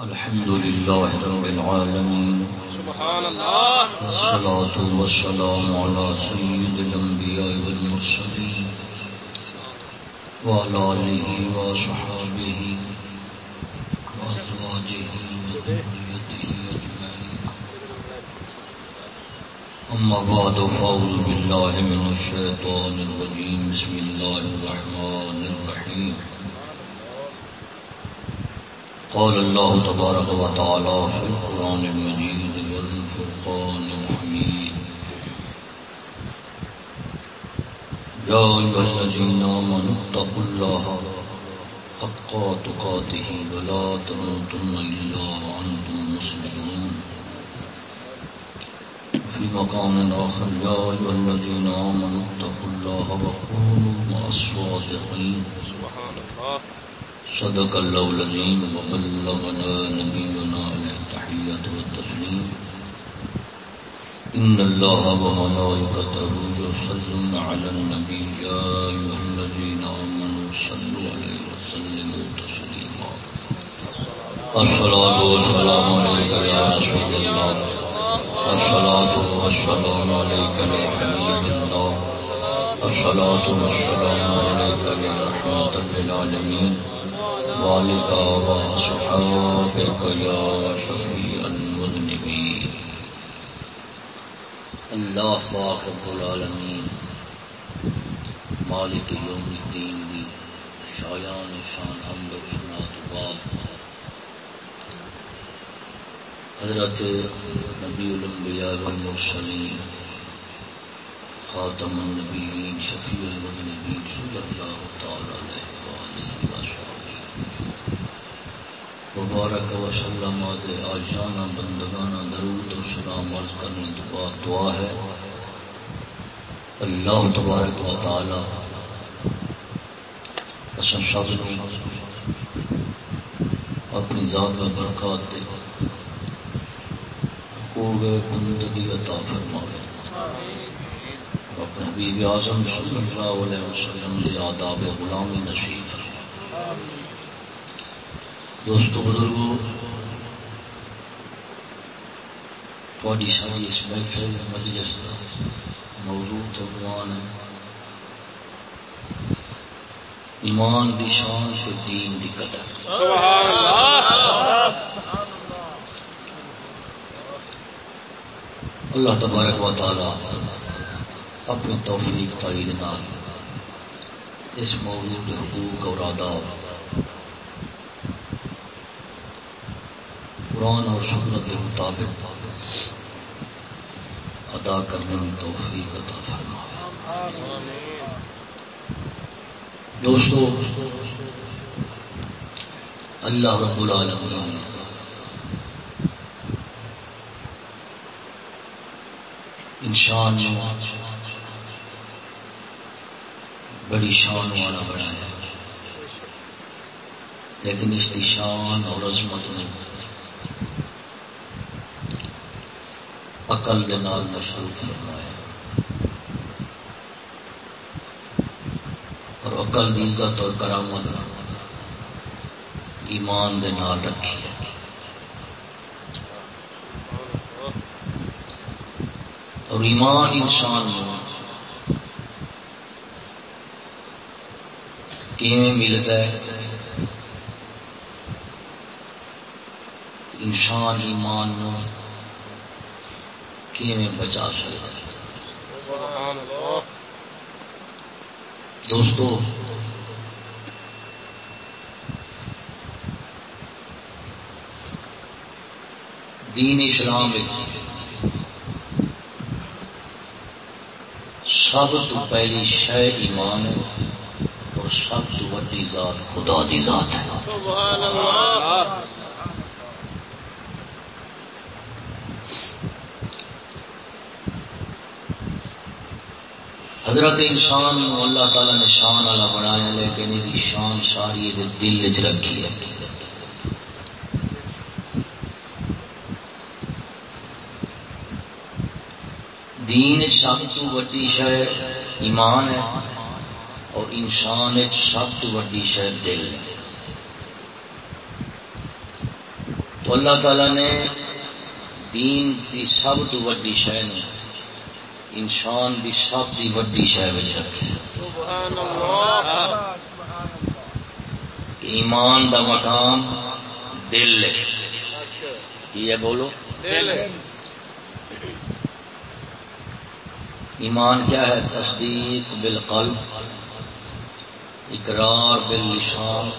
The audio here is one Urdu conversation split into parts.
الحمد لله رب العالمين. سبحان الله والصلاة والسلام على سيد الأنبياء والمرسلين. وعلى آله وصحابه وأزواجه وذريته أجمعين. أما بعد فأعوذ بالله من الشيطان الرجيم. بسم الله الرحمن الرحيم. قال الله تبارك وتعالى في القرآن المجيد والفرقان الحميد. يا أيها الذين آمنوا اتقوا الله حق تقاته ولا تموتن إلا وأنتم مسلمون. في مقام آخر، يا أيها الذين آمنوا اتقوا الله وكونوا مع الصادقين. سبحان الله. صدق الله العظيم وبلغنا نبينا عليه التحية والتسليم إن الله وملائكته يصلون على النبي يا أيها الذين آمنوا صلوا عليه وسلموا تسليما الصلاة والسلام عليك يا رسول الله الصلاة والسلام عليك يا حبيب الله الصلاة والسلام عليك يا رحمة للعالمين وعليك وصحابك يا شفيع المذنبين. اللہ پاک رب العالمین، مالک یوم الدین دی شایان شان حمد و سنات بعد حضرت نبی الانبیاء والمرسلین، خاتم النبیین، شفیع المذنبین، صلی اللہ تعالی علیہ. مبارک و آدھے آجانا بندگانا درود و سلام عرض کرنے تو بعد دعا ہے۔ اللہ تبارک و تعالی قسم سب اپنی ذات و برکات دے۔ قوبے بندگی عطا فرماوے۔ اپنے حبیب اعظم صلی اللہ علیہ وسلم دے آداب غلامی نصیب فرماوے۔ دوستو بزرگو تھوڑی ساری اس محفل مجلس کا موضوع تو عنوان ہے۔ ایمان دی شان تے دین دی قدر۔ سبحان الله اللہ تبارک و تعالی اپنی توفیق تائید نال اس موضوع کے حقوق اور آداب قرآن اور سنت کے مطابق ادا کرنے میں توفیق عطا فرما دوستو، اللہ رب العالمین انسان بڑی شان والا بنایا لیکن اس کی شان اور عظمت نے عقل دے نال مشروط فرمایا۔ اور عقل دی عزت اور کرامت ایمان دے نال رکھی اور ایمان انسان کیویں ملتا ہے؟ انسان ایمان نو کیویں بچا سکتا ہے دوستو، دین اسلام سب تو پہلی شے ایمان ہے اور سب تو وڈی ذات خدا دی ذات ہے۔ سبحان الله حضرت انسان نو اللہ تعالی نے شان والا بنایا، لیکن یہ شان ساری دل چ رکھی ہے۔ دین سب تو وڈی شے، ایمان ہے، اور انسان سب تو وڈی شے، دل ہے۔ اللہ تعالی نے دین دی سب تو وڈی شہ نے انسان دی سب دی وڈی شہ رکھے۔ سبحان اللہ ایمان دا مقام دل ہے۔ یہ بولو؟ دل ایمان کیا ہے؟ تصدیق بالقلب اقرار باللسان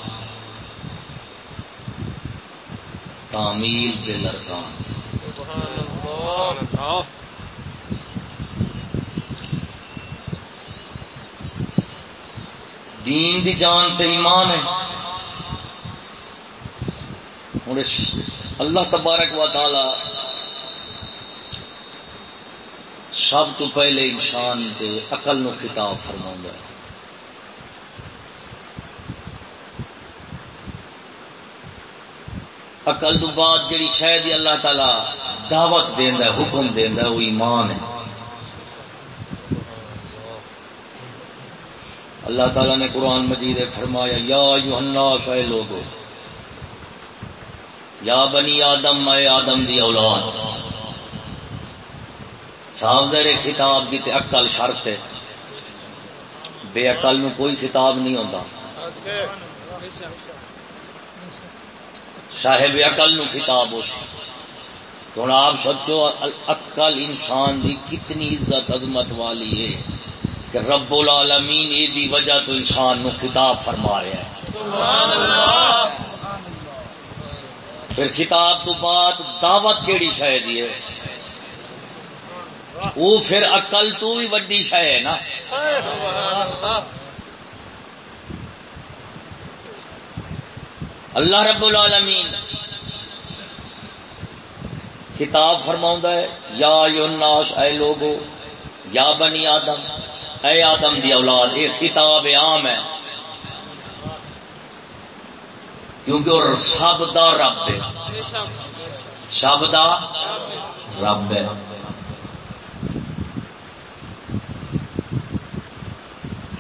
تعمیل بالارکان۔ سبحان اللہ۔ دین دی جان تے ایمان ہے۔ ہوں اللہ تبارک و تعالی سب تو پہلے انسان دے عقل نو خطاب فرما ہے۔ عقل تو بعد جڑی شاید اللہ تعالی دعوت دیندا ہے، حکم دیندا ہے، وہ ایمان ہے۔ اللہ تعالیٰ نے قرآن مجید فرمایا، یا یوحنا اے لوگو، یا بنی آدم، اے آدم دی اولاد صاف زیر خطاب کی تے عقل شرط ہے بے عقل نو کوئی خطاب نہیں ہوتا صاحب عقل نو خطاب ہو تو آپ سوچو، عقل انسان دی کتنی عزت، عظمت والی ہے۔ کہ رب العالمین یہ دی وجہ تو انسان نو خطاب فرما رہا ہے۔ پھر خطاب تو بعد دعوت کیڑی شاید ہے؟ وہ پھر عقل تو بھی وڈی شہ ہے نا۔ اللہ رب العالمین خطاب فرما ہے، یا یوناس اے لوگو، یا بنی آدم اے آدم دی اولاد یہ خطاب عام ہے۔ کیونکہ وہ سب دا رب ہے۔ سب دا رب ہے۔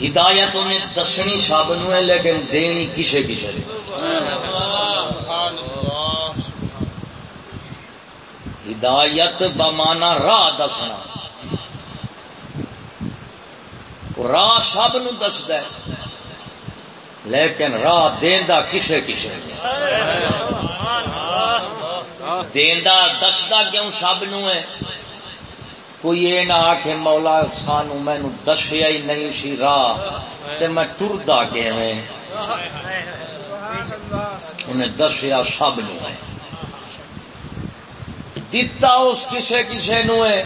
ہدایت انہیں دسنی سب نو ہے، لیکن دینی کسے کسے ہدایت بمانا راہ دسنا۔ راہ سب نو دسد لیکن راہ دیندا کسے کسے دیندا دسدا کیوں سب نو ہے؟ کوئی یہ نہ آخ مولا سانو مینو دسیا ہی نہیں سی راہ، تے میں ٹردا کیویں؟ انہیں دسیا سب نو ہے۔ دتا اس کسے کسے نو ہے۔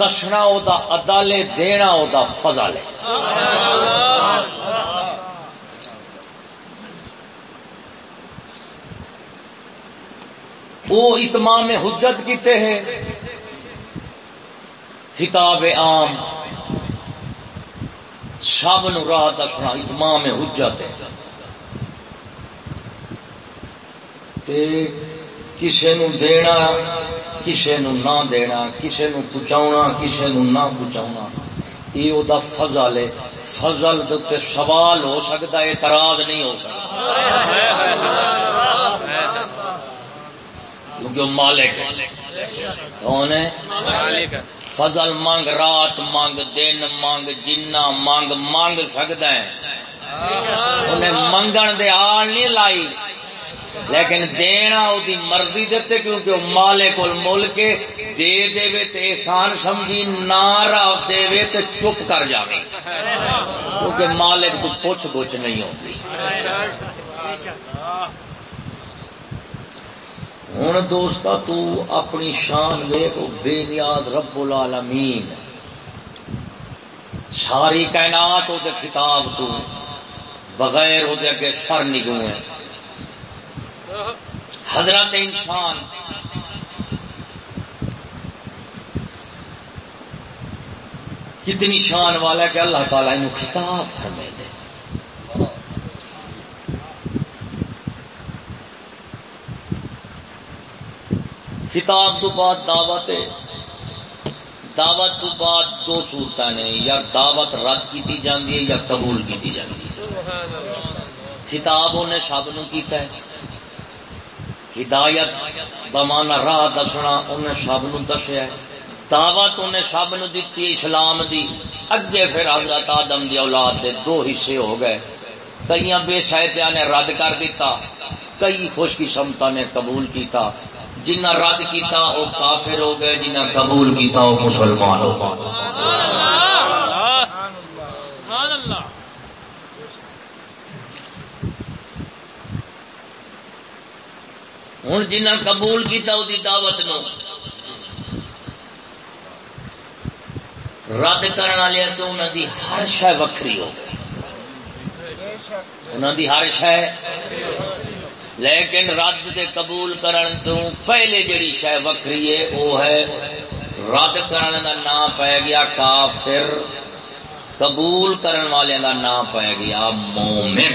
دسنا او دا عدالے، دینا او دا فضل ہے۔ وہ اتمام حجت کیتے ہیں۔ خطاب عام۔ سب نو راہ دسنا اتمام حجت ہے۔ تے کسے نو دینا کسے نو نہ دینا کسے نو پہنچاونا کسے نو نہ پہنچاونا یہ او دا فضل ہے۔ فضل دے تے سوال ہو سکتا ہے اعتراض نہیں ہو سکتا۔ کیونکہ وہ مالک ہے۔ کون ہے؟ فضل مانگ رات مانگ دن مانگ جنہ مانگ مانگ سکتا ہے۔ انہیں منگن دے آل نہیں لائی۔ لیکن دینا وہ مرضی دیتے کیونکہ وہ مالک الملک دے دے وے تے احسان سمجھی، نہ دے وے تے چپ کر جاوے۔ کیونکہ مالک تو پوچھ گچھ نہیں ہوتی۔ ہوں دوستا، تو اپنی شان ویک بے نیاز رب العالمین۔ ساری کائنات وہ خطاب تو بغیر وہ اگے سر نگو ہے حضرت انسان۔ کتنی شان والا ہے کہ اللہ تعالیٰ انہوں خطاب فرمے دے۔ خطاب تو بعد دعوت ہے۔ دعوت تو بعد دو صورت نے یا دعوت رد کی جاتی ہے یا قبول کی جاتی ہے۔ خطاب انہیں سب نو کیتا ہے۔ ہدایت بمانا راہ دسنا، انہیں سب نو دسیا دعوت انہیں سب نو دیتی اسلام دی۔ اگے پھر حضرت آدم دی اولاد دے دو حصے ہو گئے۔ کئی بے سہتیا نے رد کر دیتا۔ کئی خوش قسمتا نے قبول کیتا۔ جنہ رد کیتا وہ کافر ہو گئے جنہ قبول کیتا وہ مسلمان ہو گئے۔ ہوں جنہ قبول کیتا وہ دعوت نو۔ رد کرنے والے تو انہوں دی ہر شہ وکری ہو گئی۔ انہوں دی ہر شہ لیکن رد دے قبول کرن تو پہلے جڑی شہ وکری ہے وہ ہے رد کرنے کا نام پی گیا کافر۔ قبول کرن والے کا نام پی گیا مومن۔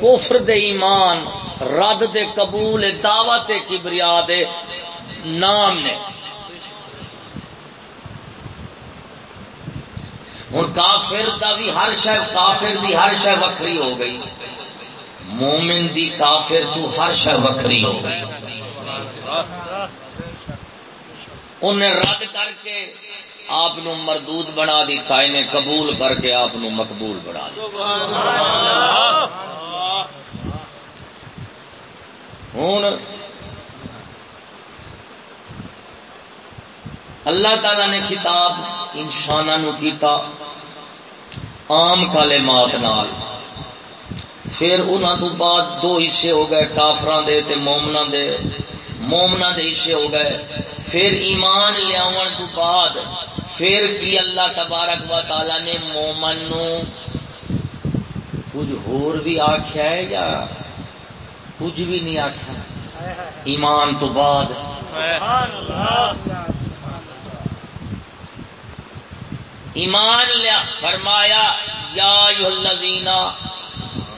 کفر دے ایمان، رد دے قبول، دعوت کبریا دے نام نے۔ ہوں کافر دا بھی ہر شہ کافر دی ہر شہ وکری ہو گئی۔ مومن دی کافر تو ہر شہ وکری ہو گئی۔ انہیں رد کر کے آپ مردود بنا دیتا انہیں قبول کر کے آپ مقبول بنا دیا ہوں، اللہ تعالی نے خطاب انسان کیتا عام کالے مات نال۔ پھر انہوں تو بعد دو حصے ہو گئے کافران دے تے مومنا دے۔ مومنا دے حصے ہو گئے۔ پھر ایمان لیا تو بعد پھر کی اللہ تبارک و تعالی نے مومن نو کچھ ہور بھی آخیا ہے یا کچھ بھی نہیں آخیا ایمان تو بعد۔ ایمان لیا، فرمایا، یا الذین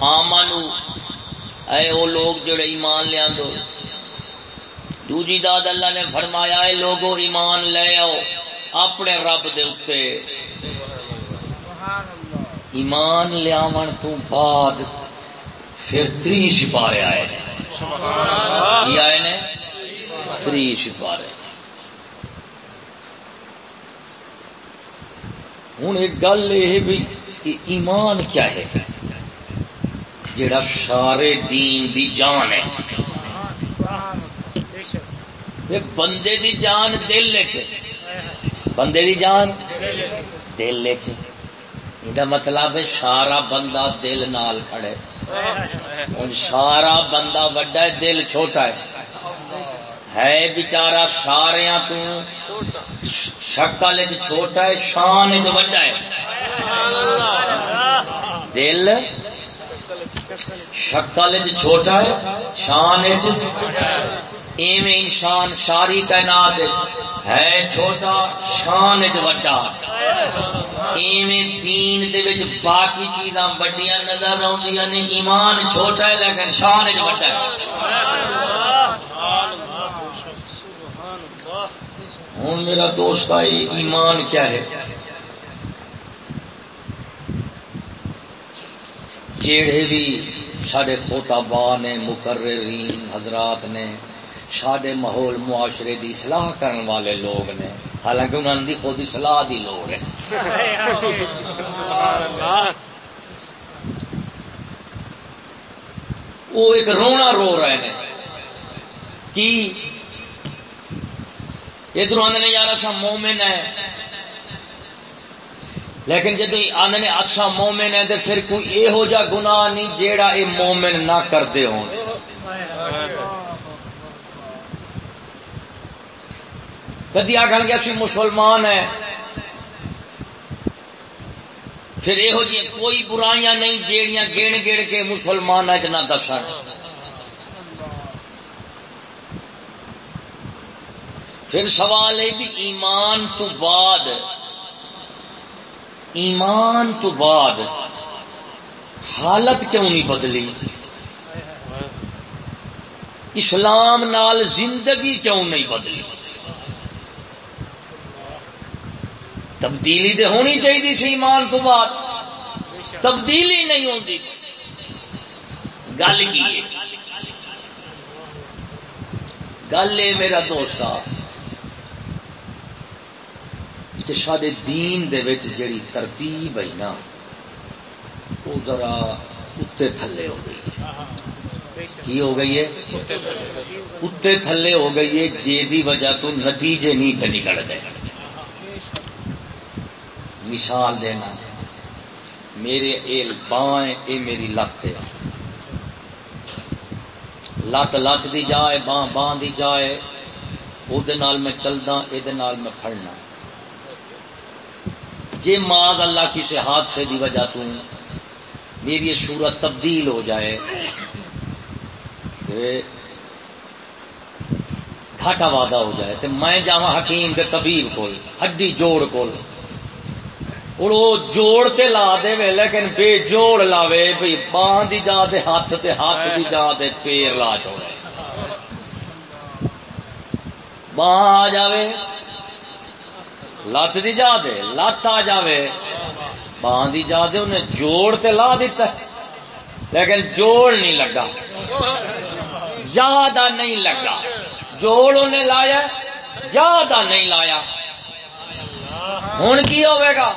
آمنو، اے وہ لوگ جڑے ایمان لیا دو دوجی داد اللہ نے فرمایا، اے لوگو ایمان لے آؤ اپنے رب دے اتے۔ ایمان لیا تو بعد پھر تری سپارے آئے کی آئے نے؟ تری سپارے۔ ہوں ایک گل یہ بھی ایمان کیا ہے؟ جڑا سارے دین دی جان ہے۔ بندے دی جان دل لے بندے دی جان دل لے یہ مطلب ہے سارا بندہ دل نال کھڑے سارا بندہ وڈا ہے دل چھوٹا ہے ہے بچارا سارا شکل چھوٹا ہے شان وڈا ہے دل شکل چھوٹا ہے شان ایویں انسان ساری تعینات ہے چھوٹا، شان وڈا۔ ایویں دین دے وچ باقی چیزاں بڑیاں نظر آدیاں نے، ایمان چھوٹا ہے، لیکن شان وڈا ہے۔ ہوں میرا دوست آئی ایمان کیا ہے؟ جیڑے بھی سڈے خوتابا نے، مقررین، حضرات نے سڈے ماحول معاشرے دی اصلاح کرنے والے لوگ نے۔ حالانکہ انہوں دی خود اصلاح دی لوڑ ہے۔ وہ ایک رونا رو رہے ہیں کی؟ ادھر آدھے یار اچھا مومن ہے۔ لیکن جدو آدھے اچھا مومن ہے تو پھر کوئی یہو جا گنا نہیں جیڑا یہ مومن نہ کرتے ہو کدی آخر گیا سی مسلمان ہے۔ پھر یہو جی کوئی برائیاں نہیں جیڑیاں گڑ گڑ کے مسلمان نہ دس پھر سوال ہے بھی ایمان تو بعد، ایمان تو بعد حالت کیوں نہیں بدلی؟ اسلام نال زندگی کیوں نہیں بدلی؟ تبدیلی تو ہونی چاہیے سی ایمان تو بعد۔ تبدیلی نہیں ہوتی گل کی گل یہ میرا دوست کہ سارے دین دے وچ جڑی ترتیب ہے نا وہ ذرا اتنے تھلے ہو گئی۔ کی ہو گئی ہے؟ اتنے تھلے ہو گئی ہے۔ جے دی وجہ تو نتیجے نہیں پہ نکل گئے۔ مثال دینا۔ میرے ایل بائیں، اے میری لت ہے۔ لت لت دی جائے، باں باں دی جائے۔ وہ میں چلدا یہ میں پھڑنا۔ جے ماض اللہ کسی حادثے دی وجہ تو میری صورت تبدیل ہو جائے۔ گھاٹا وعدہ ہو جائے۔ تو میں جاوا حکیم کے طبیب کو ہڈی جوڑ کو جوڑ تے لا دے وے لیکن بے جوڑ لاوے بھئی باں دی جا دے ہاتھ تے ہاتھ دی جا دے پیر لا چھوڑے باں آ جاوے لت دی جا دے لت آ جاوے باں دی جا دے انہیں جوڑ تے لا دیتا ہے لیکن جوڑ نہیں لگا زیادہ نہیں لگا جوڑ انہیں لایا زیادہ نہیں لایا ہوں کی ہوئے گا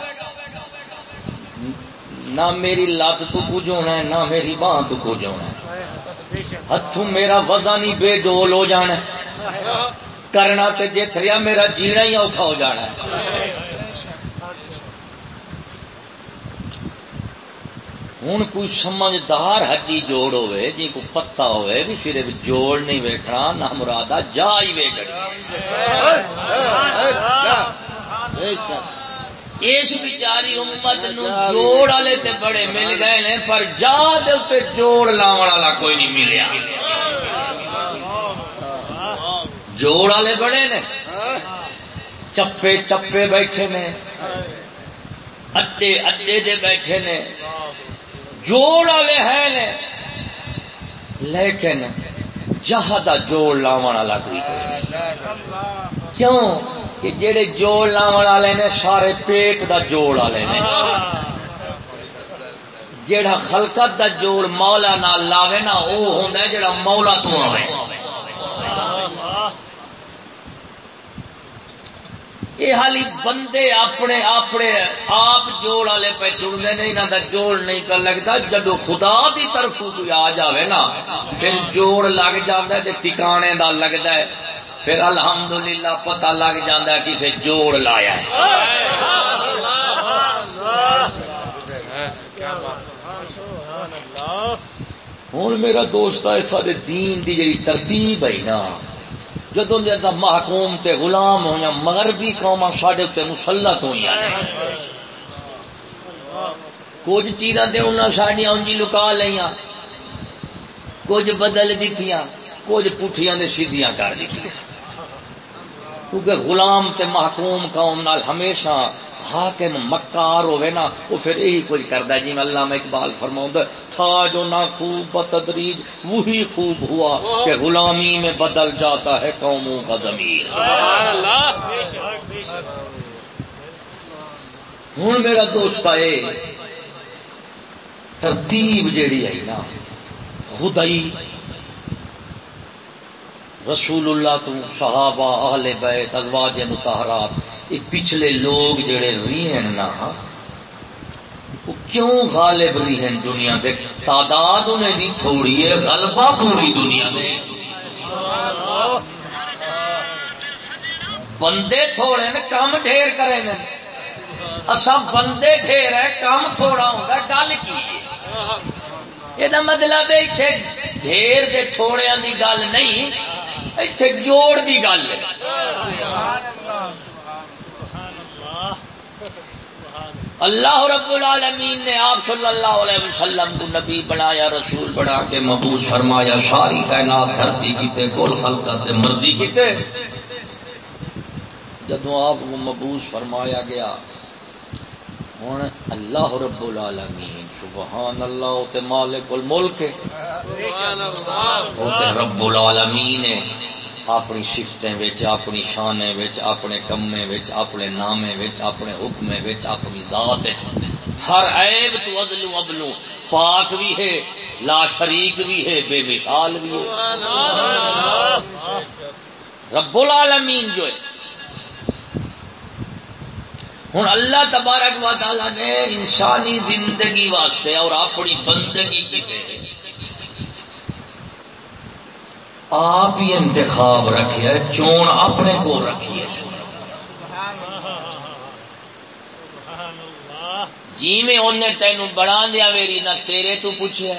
نہ میری لت تو کچھ ہونا ہے نہ میری باں تو کچھ ہونا ہے۔ ہاتھوں میرا وزن ہی بے ڈول ہو جانا ہے۔ کرنا تے جے تھریا میرا جینا ہی اوکھا ہو جانا ہے۔ ہوں کوئی سمجھدار ہڈی جوڑ ہوئے جی کو پتا ہوئے بھی پھر جوڑ نہیں ویکھنا نہ مرادہ جا ہی ویکھنا اس بچاری امت نو جوڑ والے تے بڑے مل گئے نے، پر جا دے جوڑ لاون والا کوئی نہیں ملیا۔ جوڑ والے بڑے نے۔ چپے چپے بیٹھے نے۔ اڈے اڈے دے بیٹھے نے۔ جوڑ والے ہیں نے۔ لیکن جہاں جوڑ لاون والا کوئی کیوں؟ کہ جڑے جوڑ لاون والے نے سارے پیٹ دا جوڑ والے نے۔ جیڑا خلقت دا جوڑ مولا نہ لاوے نا وہ ہوندا ہے جڑا مولا تو آوے۔ یہ حالی بندے اپنے اپنے آپ جوڑ والے پہ جڑنے نہیں، نہ جوڑ نہیں کر لگتا۔ جب خدا دی طرف کوئی آ جاوے نا، پھر جوڑ لگ جاتا ہے ٹکانے دا لگتا ہے۔ پھر الحمدللہ پتہ لگ جاتا ہے کسے جوڑ لایا ہے۔ ہوں میرا دوست ہے، سارے دین دی جی ترتیب ہے نا۔ جدو جدا محکوم تے غلام ہویا مغربی قوم سڈے تے مسلط ہوئی کچھ چیزاں تے انہاں ساڈیاں انجی لکا لیاں کچھ بدل دتیاں کچھ پٹھیاں دے سیدھیاں کر دتیاں کیونکہ غلام تے محکوم قوم نال ہمیشہ حاکم مکار ہوئے نا وہ پھر یہی کچھ کرتا جی میں اللہ میں اقبال فرماؤں تھا جو نہ خوب بتدریج وہی خوب ہوا کہ غلامی میں بدل جاتا ہے قوموں کا ضمیر ہوں میرا دوست آئے ترتیب جیڑی ہے نا خدائی رسول اللہ تو صحابہ اہل بیت ازواج متحرات یہ پچھلے لوگ جڑے ریہن نا، وہ کیوں غالب ریہن دنیا دے؟ تعداد انہیں دی تھوڑی ہے، غلبہ پوری دنیا دے۔ بندے تھوڑے نے کام ڈھیر کرے نے اصا بندے ڈھیر ہے کام تھوڑا ہوگا گل کی یہ مطلب اتنے ڈھیر دے تھوڑے دی گل نہیں اتنے جوڑ دی گل ہے۔ اللہ رب العالمین نے آپ صلی اللہ علیہ وسلم کو نبی بنایا، رسول بنا کے محبوس فرمایا، ساری کائنات دھرتی کیتے گول خلقت مرضی کیتے۔ جدو آپ کو محبوس فرمایا گیا ہوں۔ اللہ رب العالمین، سبحان اللہ تے مالک الملک رب العالمین ہے۔ اپنی شفتیں وچ، اپنی شانے وچ، اپنے کمے وچ، اپنے نامے وچ، اپنے حکمے وچ، اپنی ذات ہر عیب تو ادلو ابلو پاک بھی ہے، لا شریک بھی ہے، بے مثال بھی ہے۔ رب العالمین جو ہے ہوں اللہ تبارک و تعالی نے انسانی زندگی واسطے اور اپنی بندگی کی آپ ہی انتخاب رکھے چون اپنے کو رکھیے۔ جی میں انہیں تینوں بڑا دیا، میری نہ تیرے تو پوچھے،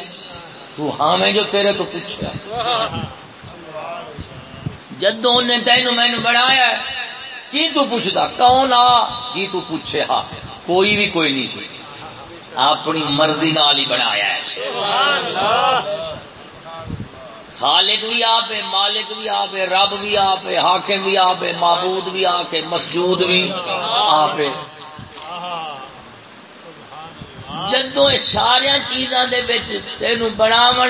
تو ہاں میں جو تیرے تو پوچھے۔ جدو انہیں تینوں میں بڑھایا کی تو پوچھتا؟ کون آ؟ جی تو پوچھے ہاں کوئی بھی کوئی نہیں سی اپنی مرضی نال ہی بنایا ہے۔ خالق بھی آپ ہے مالک بھی آپ ہے رب بھی آپ ہے حاکم بھی آپ ہے معبود بھی آپ ہے مسجود بھی آپ ہے جدو سارا چیزاں تین بناو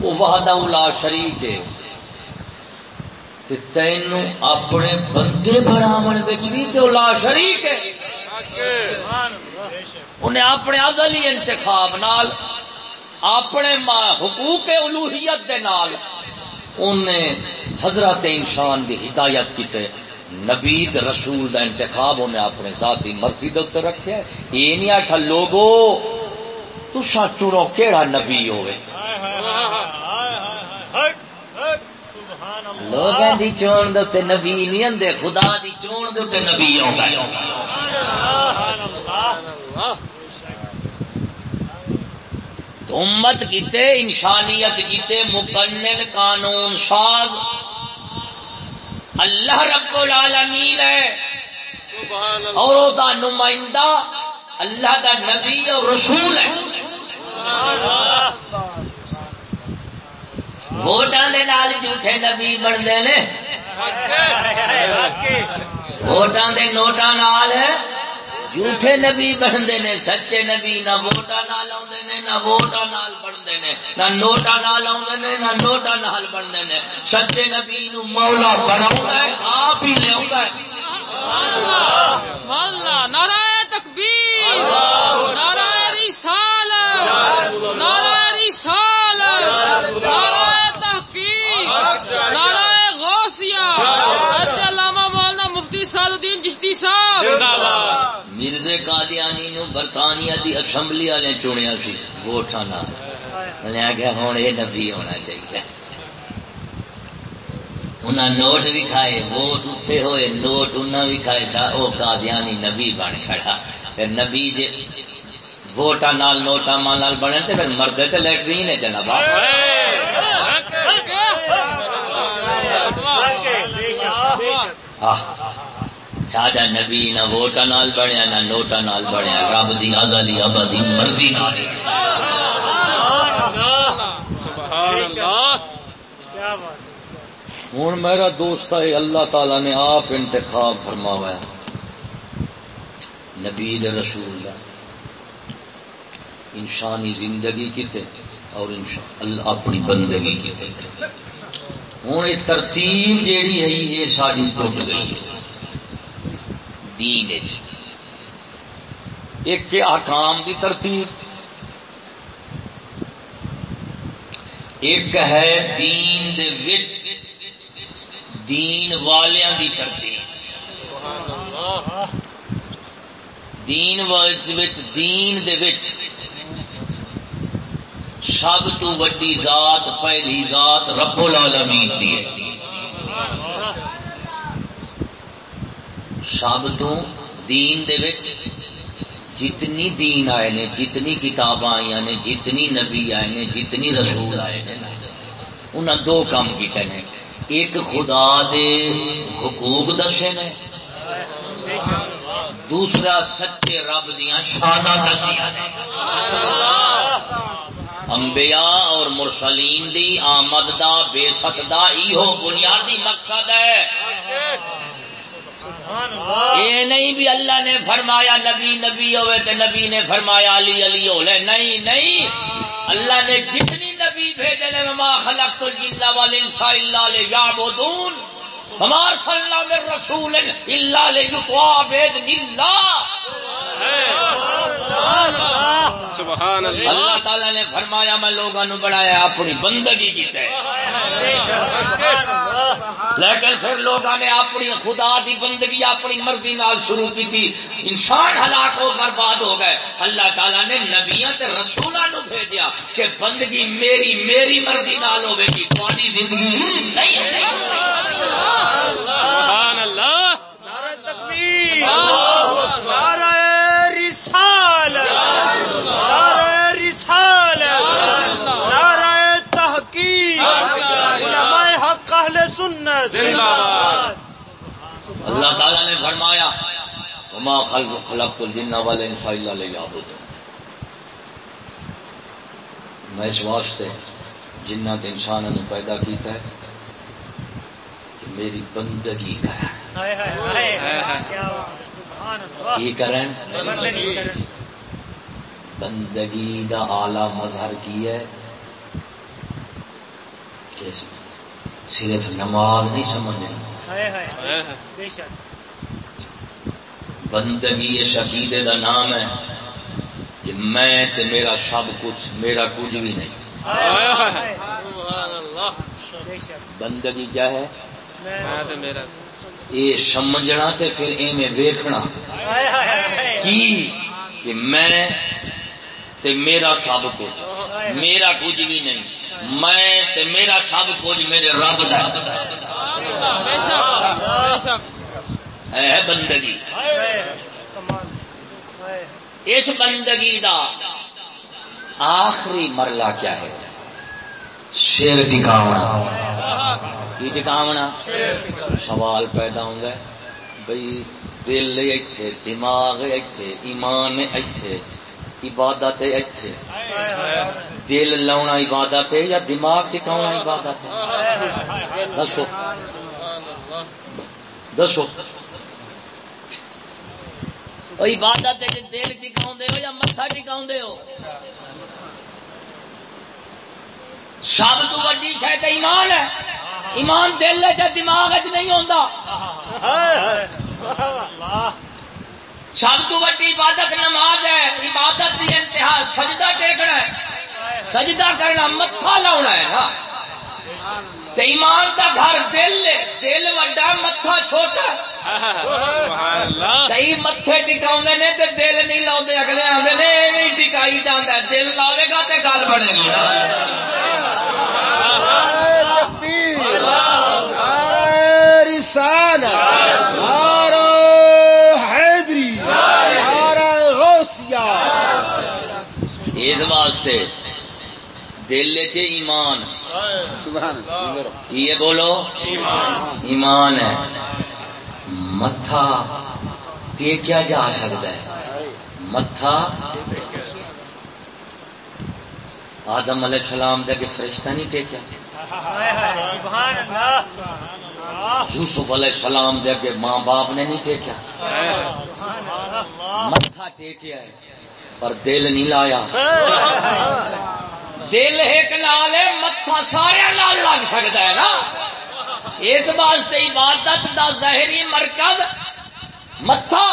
وہ وحدہ لا شریک ہے۔ تین اپنے بندے بناو بھی تو لا شریک ہے۔ انہیں اپنے ادلی انتخاب نال، اپنے حقوق الوحیت دے نال انہیں حضرت انسان دی ہدایت کی نبی رسول دا انتخاب انہیں اپنے ذاتی مرضی دے رکھے یہ نہیں آخا لوگو تسا چنو کیڑا نبی ہوئے؟ لوگوں دی چون دے نبی نہیں آدھے خدا دی چون دے نبی آ امت کیتے، انسانیت کیتے مکنن قانون ساز۔ اللہ رب العالمین ہے۔ اور او دا نمائندہ اللہ دا نبی اور رسول ہے۔ ووٹان دے نال جھوٹے نبی بنتے نے۔ ووٹان دے نوٹاں نال جھوٹے نبی بنتے نے، سچے نبی نہ ووٹا نال آدھے نے، نہ ووٹا نال بنتے نے۔ نہ نوٹا نال آدھے نے، نہ نوٹا نال بنتے نے۔ سچے نبی نو مولا بنا آپ ہی لیا نارا تکبیر نارا رسال نارا رسال نارا تحقیق نارا غوثیہ علامہ مولانا سعد الدین چشتی صاحب مرزے قادیانی نو برطانیہ دی اسمبلی والے چنیا سی ووٹاں نال میں آخیا ہوں یہ نبی ہونا چاہیے انہاں نوٹ بھی کھائے ووٹ اتنے ہوئے نوٹ انہاں بھی کھائے سا او قادیانی نبی بن کھڑا پھر نبی جے ووٹاں نال نوٹاں مال نال بنے تے پھر مرد تے لیٹرین ہے جناب آہ ساڈا نبی نہ ووٹا نال بنیا نہ نوٹا نال بنیا رب دی ازلی ابدی مرضی نال۔ ہوں میرا دوست ہے، اللہ تعالی نے آپ انتخاب فرماوا نبی رسول انسانی زندگی کتے اور اللہ اپنی بندگی کتے۔ ہوں یہ ترتیب جیڑی ہے، یہ ساری ٹوٹ گئی ہے۔ دین جی۔ ایک احکام کی ترتیب۔ ایک ہے دین دے وچ دین والیاں دی ترتیب۔ دین وچ دین دے وچ سب تو وڈی ذات، پہلی ذات رب العالمین دی ہے۔ سب تو دین دے وچ جتنی دین آئے نے، جتنی کتاب آئی نے، جتنی نبی آئے نے، جتنی رسول آئے نے انہیں دو کام کیتے نے۔ ایک خدا دے حقوق دسے نے، دوسرا سچے رب دیا شانہ دسیا انبیاء اور مرسلین دی آمد دا بے ست دا ایہو بنیادی مقصد ہے۔ یہ نہیں بھی اللہ نے فرمایا نبی نبی ہوئے تو نبی نے فرمایا علی علی ہو لے نہیں نہیں۔ اللہ نے جتنی نبی بھیجے نے مما خلق الجن والانس الا ليعبدون۔ ہمار صلی اللہ میں رسول الا ليطاع باذن اللہ سبحان اللہ! اللہ تعالیٰ نے فرمایا میں لوگوں نے بنایا اپنی بندگی کی لیکن پھر لوگوں نے اپنی خدا دی بندگی اپنی مرضی نال شروع کی تھی انسان ہلاک ہو برباد ہو گئے۔ اللہ تعالیٰ نے نبیاں تے رسولاں نو بھیجیا کہ بندگی میری میری مرضی نال ہوے گی۔ تہاڈی زندگی نہیں سبحان اللہ! نعرہ تکبیر! نعرہ رسال نعرہ رسال نعرہ تحقیق علماء حق اہل سنت زندہ باد۔ اللہ تعالیٰ نے فرمایا وما خلق خلق الجن والانس الا ليعبدون۔ میں اس واسطے جنات انسان نے پیدا کیتا ہے کہ میری بندگی کریں۔ کی بندگی کریں۔ بندگی۔ دا اعلی مظہر کی ہے کہ صرف نماز نہیں سمجھنی ہائے ہائے۔ بے شک۔ بندگی اس عقیدے دا نام ہے کہ میں تے میرا سب کچھ میرا کچھ بھی نہیں۔ ہائے ہائے سبحان اللہ۔ بے شک۔ بندگی کیا ہے؟ میں میں تے میرا۔ یہ سمجھنا تے پھر ایویں ویکھنا۔ ہائے ہائے ہائے۔ کی؟ کہ میں تے میرا سب کچھ۔ میرا کچھ بھی نہیں۔ میں تے میرا سب کچھ میرے رب دا ہے۔ بندگی۔ اس بندگی دا آخری مرلہ کیا ہے؟ شیر ٹکاونا۔ کی ٹکاونا؟ سوال پیدا ہوں گا۔ بھئی دل ایتھے، دماغ ایتھے، ایمان ایتھے۔ عبادت ایتھے۔ دل لاؤنا عبادت ہے یا دماغ ٹکاؤنا عبادت ہے؟ دسو۔ دسو۔ وہ عبادت ہے دل ٹکاؤں ہو یا متھا ٹکاؤں ہو؟ سب تو وڈی شاید ایمان ہے؟ ایمان دل ہے جب دماغ چ نہیں ہوتا سب تو وڈی عبادت نماز ہے عبادت کی انتہا سجدہ ٹیکنا ہے۔ سجدہ کرنا متھا لاؤنا ہے نا۔ تے ایمان کا گھر دل ہے دل وڈا متھا چھوٹا۔ کئی متھے ٹکاؤں نے تے دل نہیں لاؤ اگلے آدھے نے ٹکائی جانا دل لاوے گا تے گل بنے گی نا حیدری غوثیہ اس واسطے۔ دل چ ایمان۔ یہ بولو؟ ایمان ہے۔ متھا ٹیکیا جا سکتا ہے۔ متھا آدم علیہ السلام دے کے فرشتہ نہیں ٹیکیا۔ یوسف علیہ السلام دے کے ماں باپ نے نہیں ٹیکیا۔ متھا ٹیکیا ہے۔ پر دل نہیں لایا۔ دل ایک لال ہے، متھا سارے لال لگ سکتا ہے نا۔ اس واسطے عبادت دا ظاہری مرکز متھا۔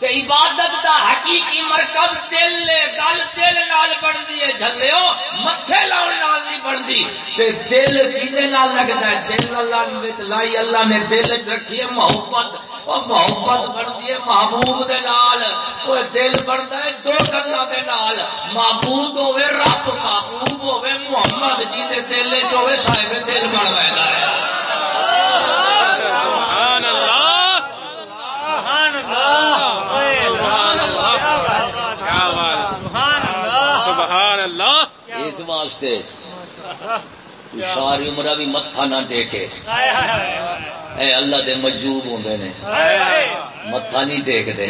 تے عبادت دا حقیقی مرکز دل ہے گل دل نال بنتی ہے جھلیو متھے لاؤن نال نہیں بنتی۔ تے دل کیدے نال لگتا ہے؟ دل اللہ وچ لائی، اللہ نے دل وچ رکھی ہے محبت۔ اور محبت بنتی ہے محبوب دے نال۔ وہ دل بنتا ہے دو گلاں دے نال۔ معبود ہوے رب محبوب ہوے محمد جی دے دل وچ ہوے صاحب دل بن ویدا ہے سبحان اللہ سبحان اللہ کیا بات ہے سبحان اللہ سبحان اللہ اس واسطے۔ ساری عمر بھی متھا نہ ٹیکے۔ اے اللہ دے مجذوب ہوندے نے۔ متھا نہیں ٹیک دے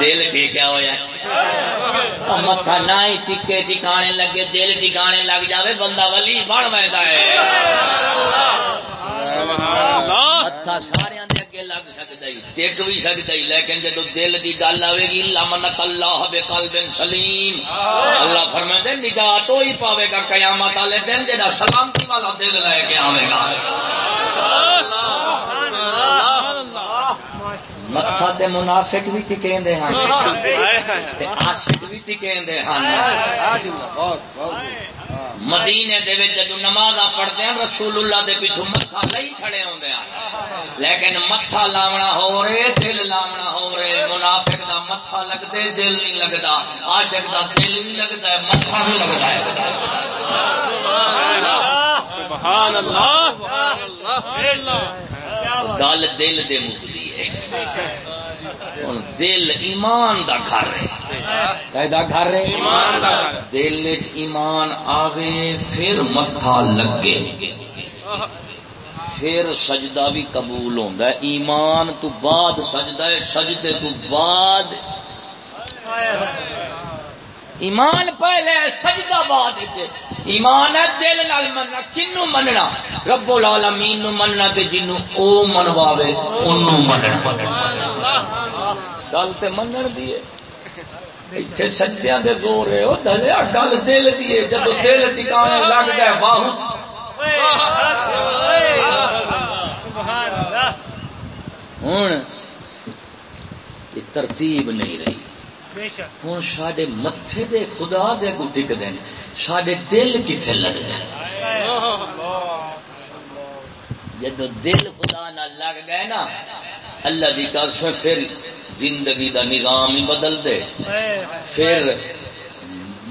دل ٹیکیا ہویا۔ ہے متھا نہ ہی ٹکے ٹکانے لگے دل ٹکانے لگ جاوے بندہ ولی بن ویدا ہے۔ سبحان اللہ۔ متھا سارے لگ سکدا ہی ٹیک بھی سکدا ہی لیکن جدو دل دی گل آوے گی لمنت اللہ بقلب سلیم اللہ فرمائے نجات وہی پاوے گا قیامت والے دن جڑا سلامتی والا دل لے کے آوے گا متھا تے منافق بھی تے عاشق بھی ہیں مدینے دے وچ جدوں نماز پڑھتے ہیں رسول اللہ دے پیچھے متھا لئی کھڑے ہوندے ہیں لیکن متھا لاونا ہو رہے دل لاونا ہو رہے منافق دا متھا لگدے دل نہیں لگدا عاشق دا دل بھی لگدا ہے متھا بھی لگدا ہے۔ سبحان اللہ۔ گل دل دے مکلی ہے۔ ہن دل ایمان دا گھر ہے گھر ہے ایمان دا گھر۔ دل وچ ایمان آوے پھر متھا لگے پھر سجدہ بھی قبول ہوندا ہے ایمان تو بعد سجدہ ہے سجدے تو بعد ایمان پہلے ہے، سجدہ بعد وچ ایمان ہے دل نال مننا کنو مننا رب العالمین نو مننا تے جنو او منواوے اونوں مننا گل تے منن دی ہے۔ سجدیاں دے زور ہے۔ او دلیا گل دل دی ہے۔ جدو دل ٹکانے لگ گئے باہو سبحان اللہ ہن یہ ترتیب نہیں رہی۔ ہوں سڈے متھے دے خدا دے کو ٹک دین سڈے دل کتنے لگ گئے؟ جدو دل خدا نہ لگ گئے نا، اللہ دی قسم پھر زندگی دا نظام ہی بدل دے۔ پھر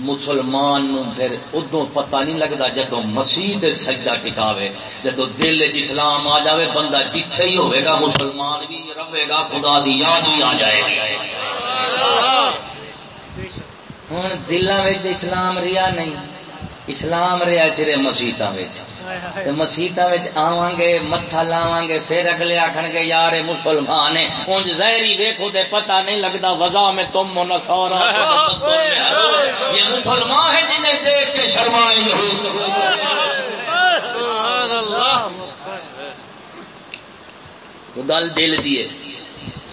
مسلمان نو پھر ادو پتہ نہیں لگتا جدو مسیح سجدہ ٹکاوے جدو دل چ اسلام آ جاوے بندہ جتھے ہی ہوئے گا مسلمان بھی رہے گا خدا دی یاد بھی آ جائے۔ گی شک ہوں دلوں اسلام رہا نہیں۔ اسلام رہا چرے مسیطا مسیطا آواں گے متھا لاواں گے پھر اگلے آخر گے یار مسلمان ہے ہوں ظاہری ویکو تے پتہ نہیں لگتا وزا میں تم و نصارا۔ یہ مسلمان ہے جنہیں دیکھ کے شرمائے سبحان اللہ تو گل دل دیے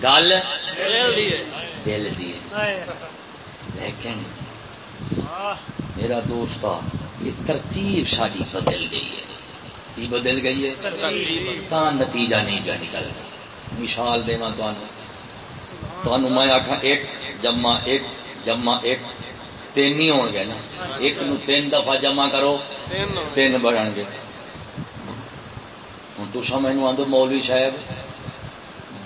گل دل دیے دل دیے لیکن میرا دوست یہ ترتیب ساری بدل گئی ہے۔ کی بدل گئی ہے۔ تا نتیجہ نہیں جا نکل۔ مثال دینا تمہیں میں آخا ایک جمع ایک جمع ایک۔ تین ہی ہو گئے نا۔ ایک نو تین دفعہ جمع کرو۔ تین بڑھن گے۔ ہوں تو مینو آدھو مولوی صاحب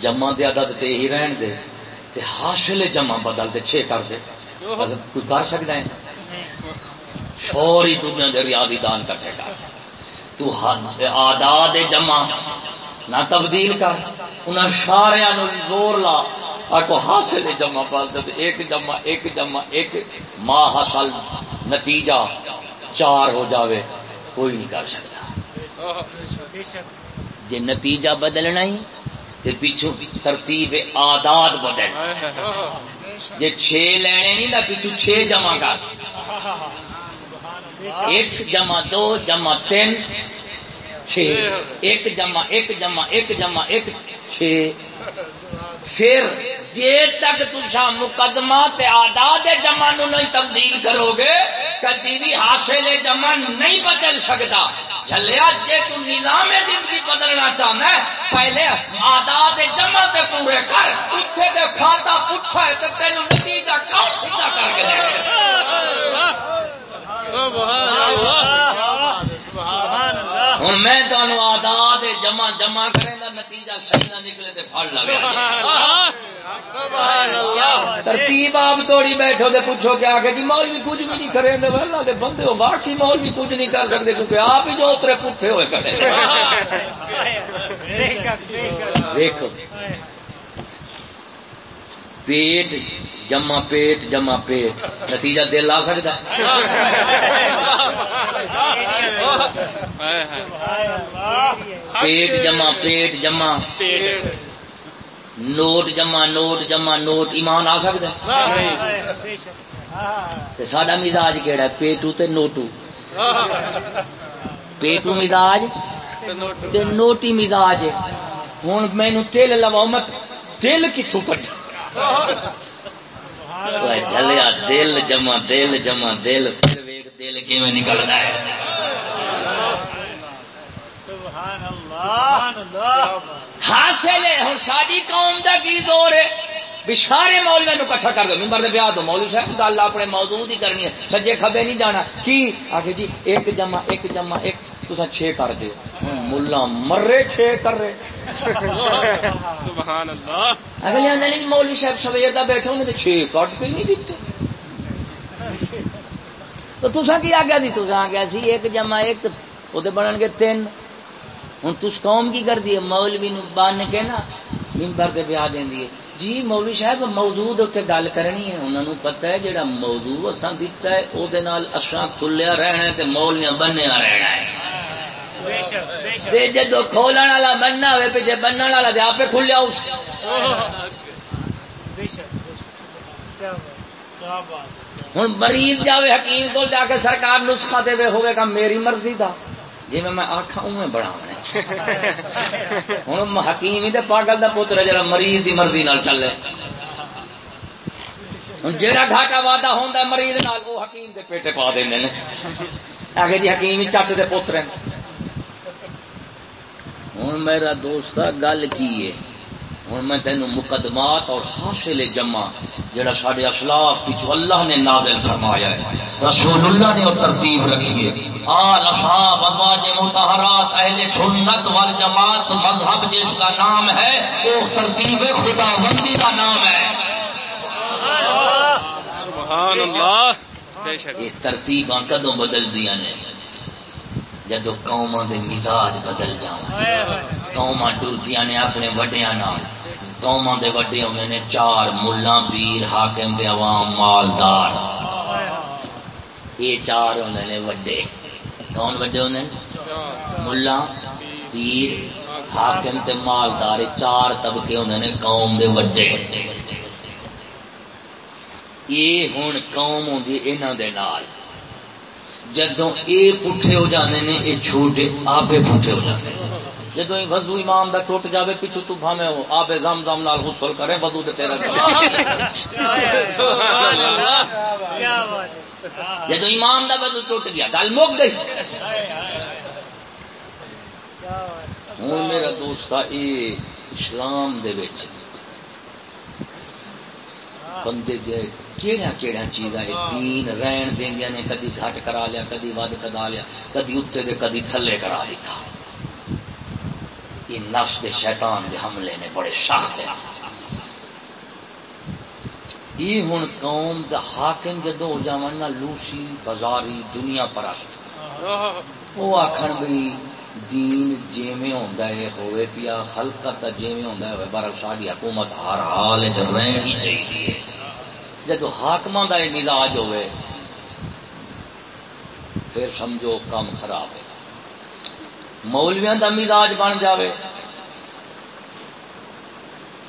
جمع دے عدد تے ہی رہن دے۔ تے حاصل جمع بدل دے چھ کر دے۔ کوئی کر سکتا ہے؟ سوری دنیا دے ریاضی دان کٹھے کر۔ تو آداد جمع۔ نہ تبدیل کر انہاں سارا زور لا۔ کو حاصل جمع پال دے تو ایک جمع ایک جمع، ایک ما حاصل نتیجہ چار ہو جاوے۔ کوئی نہیں کر سکتا۔ بے شک جے نتیجہ بدلنا ہی، تے پیچھو ترتیب آداد بدل۔ جے چھ لینے نہیں دا، پیچھو چھ جمع کر۔ ایک جمع دو، جمع تین، چھ۔ ایک جمع ایک جمع ایک جمع، ایک چھ۔ پھر جے تک تسا مقدمہ تے آداد جمع نو نہیں تبدیل کرو گے، کدی بھی حاصل جمع نہیں بدل سکتا۔ چلیا جے تو نظام زندگی بدلنا چاہنا ہے، پہلے آداد جمع تے پورے کر، اتھے دے کھاتا پٹھا ہے تے تینوں نتیجہ کون سیدھا کر کے دے سبحان اللہ سبحان اللہ ہوں میں تمہیں آداد جمع جمع کریں دا نتیجہ صحیح نہ نکلے تے پھڑ لگے۔ سبحان اللہ۔ ترتیب آپ توڑی بیٹھو دے پوچھو کہ آگے جی مولوی کچھ بھی نہیں کرے دے اللہ دے بندے ہو باقی مولوی کچھ نہیں کر سکتے کیونکہ آپ ہی جو اترے پٹھے ہوئے شک دیکھو۔ پیٹ، جمع پیٹ جمع پیٹ۔ نتیجہ دل آ سکتا۔ پیٹ، جمع پیٹ، جمع۔ نوٹ جمع نوٹ جمع نوٹ۔ ایمان آ سکتا۔ ہے ساڈا مزاج کیڑا ہے؟ پیٹو تے نوٹو۔ پیٹو مزاج تے نوٹی مزاج۔ ہوں مینو تل لواؤ، میں دل کتوں کٹا جلیا دل جمع دل جمع دل پھر ویک دل کیون نکلتا ہے حاصل ہے ہوں ساری قوم دا کی دور ہے بھی سارے مولوی نو کٹھا کر دو ممبر دے دو مولوی صاحب گل اپنے موضوع ہی کرنی ہے سجے کھبے نہیں جانا کی آگے جی ایک جمع ایک جمع ایک تسا چھ کر دے ملا مرے چھ کر رہے سبحان اللہ اگلے آدھے نہیں مولوی صاحب سویر دا بیٹھے انہیں تو چھ کٹ کے نہیں دیتے تو تسا کی آگیا دی تسا آگیا سی ایک جمع ایک وہ بنن گے تین ہوں تس قوم کی کر دیے مولوی نو بن کے نا ممبر تے بیاہ دین دیے جی مولوی صاحب، موضوع اتنے گل کرنی ہے۔ انہوں نے پتا ہے جہاں موضوع اصا دتا ہے وہ اصا کھلیا رہنا ہے مولیا بنیا رہنا ہے۔ جدو کھولن والا بننا ہوئے پیچھے بننے والا تے آپ کھلیا اس۔ ہوں مریض جاوے حکیم کو جا کے سرکار نسخہ دے ہوئے گا، میری مرضی دا۔ جی میں آخا اوے بڑا ہوں حکیم ہی پاگل دا پتر ہے، جڑا مریض دی مرضی نال چلے۔ ہوں جہاں گھاٹا واٹا ہوتا مریض نال، وہ حکیم دے پیٹے پا دیں آگے جی حکیم ہی چٹ دے پوتر ہیں۔ ہوں میرا دوست، گل کی ہے؟ ہوں میں تینوں مقدمات اور حاصل جمع جڑا سارے اسلاف پیچھو اللہ نے نازل فرمایا ہے۔ رسول اللہ نے اور ترتیب رکھی ہے۔ آل اصحاب ازواج مطہرات اہل سنت والجماعت مذہب جس کا نام ہے وہ ترتیب خدا بندی کا نام ہے۔ سبحان اللہ بے شک۔ یہ ترتیب کدوں بدل دیا نے؟ جدو قوما دے مزاج بدل ہائے قوما ڈردیاں نے اپنے وڈیاں نال۔ قوما دے وڈے ہوندے نے، چار ملا پیر، حاکم تے عوام، مالدار۔ یہ چار ہوندے نے وڈے۔ کون وڈے ہوندے؟ ملا، پیر، حاکم تے مالدار۔ یہ چار طبقے ہوندے نے قوم دے وڈے۔ یہ ہن قوم ہوندی انہاں دے نال۔ جدوں اے پٹھے ہو جاندے نے اے چھوٹے، آپے پٹھے ہو جاندے نے۔ جدو وضو امام دا ٹوٹ جاوے پیچھو تو بھامے ہو آبے زم زم نال غسل کرے وضو تے تیرا سبحان اللہ۔ کیا بات ہے جدو امام دا وضو ٹوٹ گیا گل مک گئی۔ ہوں میرا دوست اے اسلام دے وچ بندے دے کیڑا کیڑا چیزاں دین رہن دیندیاں نے کدی گھٹ کرا لیا کدی ود کدا لیا کدی اتنے دے کدی تھلے کرا دیتا یہ نفس دے شیطان دے حملے نے بڑے سخت ہیں۔ یہ ہن قوم دا حاکم جدو ہو جاون نا لوسی بازاری دنیا پرست۔ وہ آخر بھی دین جیویں ہوندا ہے، ہوئے پیا خلقت دا جیویں ہوندا ہے، ہوئے بارہ ساری حکومت ہر حال وچ رہنی چاہیے۔ جدو حاکماں دا یہ مزاج ہوئے، پھر سمجھو کام خراب ہے۔ مولویاں دا مزاج بن جاوے۔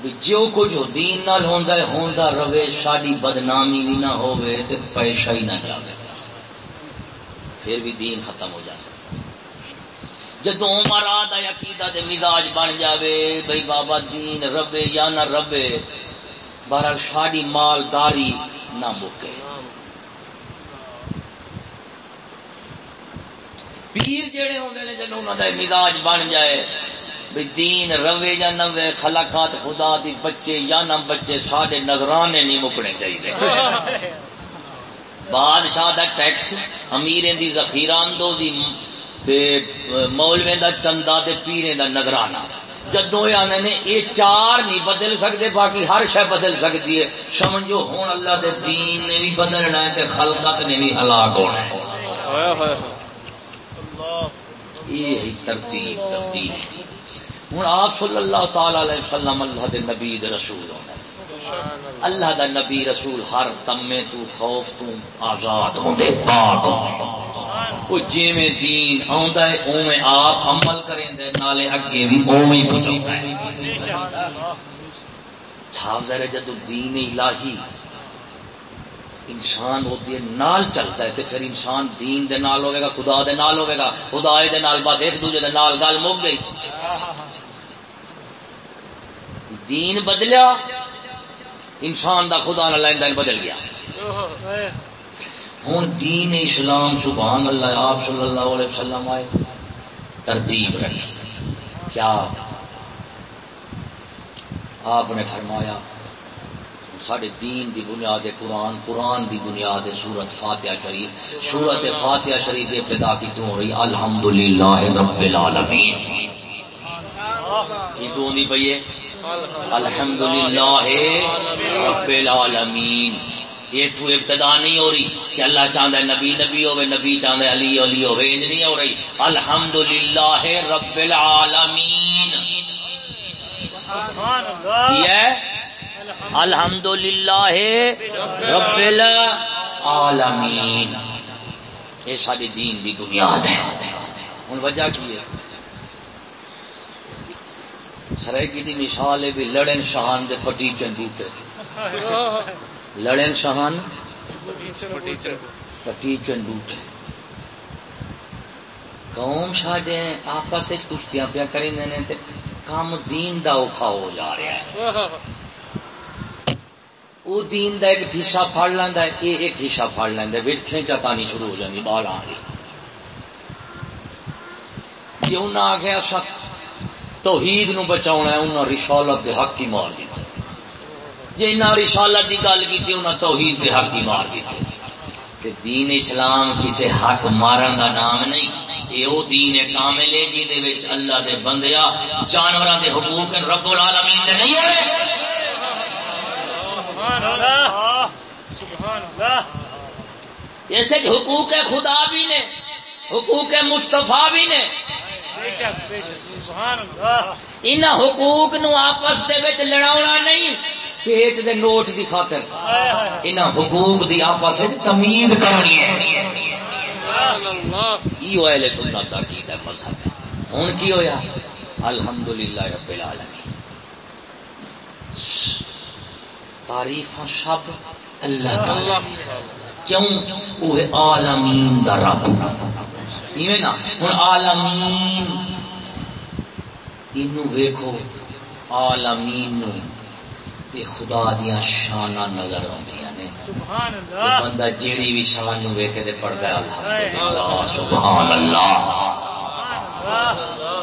بھی جو کچھ دین نال ہوندا ہے، ہوندا رہے ساری بدنامی بھی نہ ہوئے تے پیسہ ہی نہ جاوے۔ پھر بھی دین ختم ہو جائے جدو عمر آدھا عقیدہ دے مزاج بن جاوے، بھئی بابا دین ربے یا نہ ربے بہرحال ساری مالداری نہ مکے۔ پیر جڑے ہوندے نے جدو انہاں دا مزاج بن جائے بھی دین روے یا نہ وے خلاقات خدا دی بچے یا نہ بچے سارے نظرانے نہیں مکنے چاہیے بادشاہ دا ٹیکس، امیریں دی ذخیرہ اندو دی، تے مولویں دا چندہ تے پیریں دا نظرانہ۔ جدو آنے نے، یہ چار نہیں بدل سکتے باقی ہر شے بدل سکتی ہے۔ سمجھو ہوں اللہ دے دین نے بھی بدلنا ہے، تے خلقت نے بھی ہلاک ہونا ہے۔ ہائے ہائے۔ یہ ہی ترتیب تبدیل ہوں آپ صلی اللہ تعالی علیہ وسلم اللہ دے نبی دے رسول ہونا اللہ دا نبی رسول ہر تمے تو خوف تو آزاد ہوندے پاک او جویں دین آندا ہے، اوویں آپ عمل کریں دے نالے اگے بھی اوویں ہی پہنچاوندا ہے۔ چھاپ ظاہر ہے جدو دین الہی انسان ہوتی ہے نال چلتا ہے تو پھر انسان دین دے نال ہوئے گا، خدا دے نال ہوئے گا خدا دے نال بس ایک دوجے دے نال گل مک گئی۔ دین بدلیا، انسان دا خدا نہ لین دین بدل گیا۔ ہوں دین اسلام، سبحان اللہ، آپ صلی اللہ علیہ وسلم آئے، ترتیب رکھی۔ کیا؟ آپ نے فرمایا سارے دین دی بنیاد قرآن قرآن دی بنیاد سورت فاتحہ شریف۔ سورت فاتحہ شریف کی ابتدا کی تو ہو رہی الحمد للہ رب العالمین۔ یہ دو نہیں پہ الحمد للہ رب العالمین۔ یہ تو ابتدا نہیں ہو رہی کہ اللہ چاہتا ہے نبی نبی ہوئے، نبی چاہتا ہے علی علی ہوئے انج نہیں ہو رہی۔ الحمد للہ رب العالمین۔ یہ الحمد للہ رب العالمین۔ یہ ساری دین دی بنیاد ہے۔ ہوں وجہ کی ہے؟ سرائکی دی مثال ہے بھی لڑن شہان دے پٹیچن بوٹے۔ لڑن شہان پٹیچن بوٹے۔ قوم شاڈے آپس کشتیاں پیا کریں کام دین دا اوکھا ہو جا رہا ہے۔ وہ دین دا ایک حصہ پڑ لینا یہ ایک حصہ پڑ لینا بچ کھینچا تانی شروع ہو جاتی بال آ گئی جی انہیں آ گیا سا، توحید نو بچاؤنا ہے انہیں رسالت دے حق ہی مار دیتا۔ جی انہیں رسالت دی گل کی انہیں توحید دے حق ہی مار دیتا۔ کہ دین اسلام کسی حق مارن دا نام نہیں۔ یہ وہ دین کامل ہے جی دے اللہ دے بندیا جانوراں دے حقوق رب العالمین دے نہیں ہے ایسے حقوق خدا بھی نے حقوق مستفا بھی نے۔ ان حقوق نو آپس دے لڑا نہیں پیٹ دے نوٹ دی خاطر۔ ان حقوق دی آپس تمیز کرنی ہے۔ سنت عقیدہ مذہب ہوں کی ہویا؟ الحمدللہ رب العالمین۔ تعریف سب اللہ تعالی۔ کیوں؟ وہ عالمین دا رب۔ ایویں نا ہن عالمین۔ اینو ویکھو عالمین نو۔ تے خدا دیا شانہ نظر آدیاں نے۔ سبحان اللہ۔ بندہ جیڑی بھی شان نو ویکھے تے پڑھدا ہے الحمدللہ۔ سبحان اللہ۔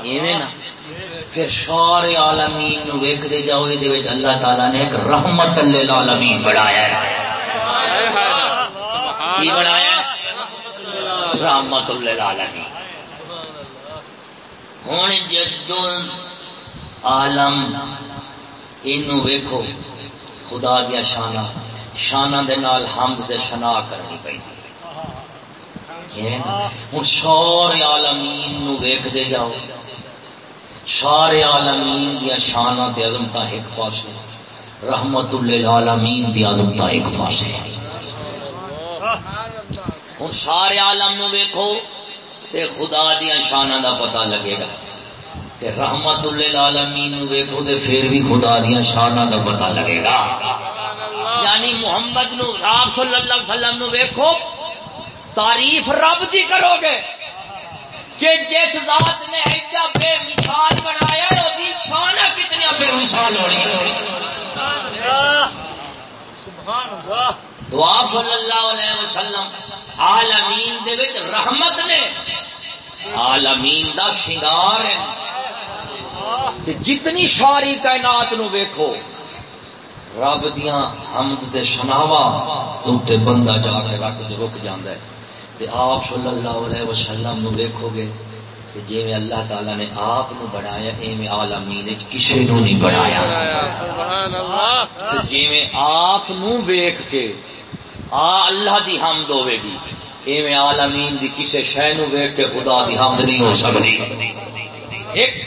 ایویں نا پھر سارے عالمین نو دے جاؤ یہ اللہ تعالی نے ایک رحمت للعالمین بڑھایا ہے۔ کی رحمت للعالمین۔ عالم اینو ویکھو خدا دیا شانہ شانہ دے نال حمد دے شنا کرنی پی ہوں سارے عالمین نو ویک دے جاؤ۔ سارے عالمین دیا شانہ تے عظمتہ ایک پاسے۔ رحمت للعالمین دی عظمتہ ایک پاسے۔ ہوں سارے عالم نو ویکھو تے خدا دیا شانہ دا پتہ لگے گا۔ تے رحمت للعالمین نو ویکھو تے پھر بھی خدا دیا شانہ دا پتہ لگے گا۔ یعنی محمد نو آپ صلی اللہ علیہ وسلم نو ویکھو، تعریف رب دی کرو گے۔ کہ جس ذات نے ایڈا بے مثال بنایا شان کتنی بے مثال ہونی دعا صلی اللہ علیہ وسلم عالمین دے وچ رحمت نے۔ عالمین دا شنگار ہے۔ جتنی ساری کائنات نو ویکھو رب دیاں حمد دے سناوا تے بندہ جا کے رکھ رک جاندا ہے۔ تے آپ صلی اللہ علیہ وسلم نو دیکھو گے کہ جی میں اللہ تعالی نے آپ نو بنایا اے میں عالمین کسی نو نہیں بنایا۔ جی میں آپ نو ویکھ کے آ اللہ دی حمد ہوے گی۔ اے میں عالمین دی کسی شے نو ویکھ کے خدا دی حمد نہیں ہو سکتی۔ ایک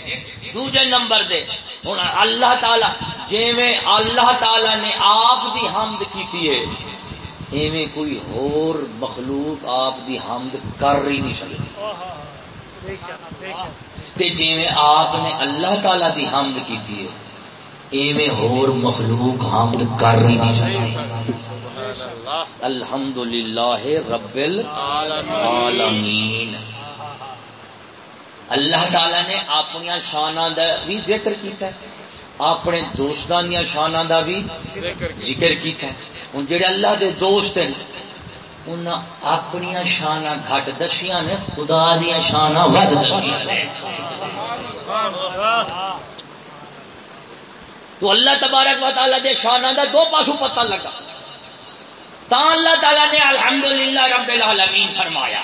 دوجے نمبر دے۔ ہن اللہ تعالی جی میں اللہ تعالی نے آپ دی حمد کیتی ہے ایویں کوئی ہور مخلوق آپ دی حمد کر ہی نہیں سکتی۔ تے جی آپ نے اللہ تعالی دی حمد کیتی ہے، ایویں ہور مخلوق حمد کر ہی نہیں سکتی۔ الحمد للہ رب العالمین۔ اللہ تعالی نے اپنی شانہ دا بھی ذکر کیتا ہے، اپنے دوستاں دیا شانہ دا بھی ذکر کیتا ہے۔ ہوں جڑے اللہ دے دوست ہیں، انہاں اپنی شانہ گھٹ دسیاں نے، خدا دیا شانہ ود دسیاں نے۔ تو اللہ تبارک و تعالی دے شانہ دا دو پاسو پتہ لگا۔ تا اللہ تعالی نے الحمدللہ رب العالمین فرمایا۔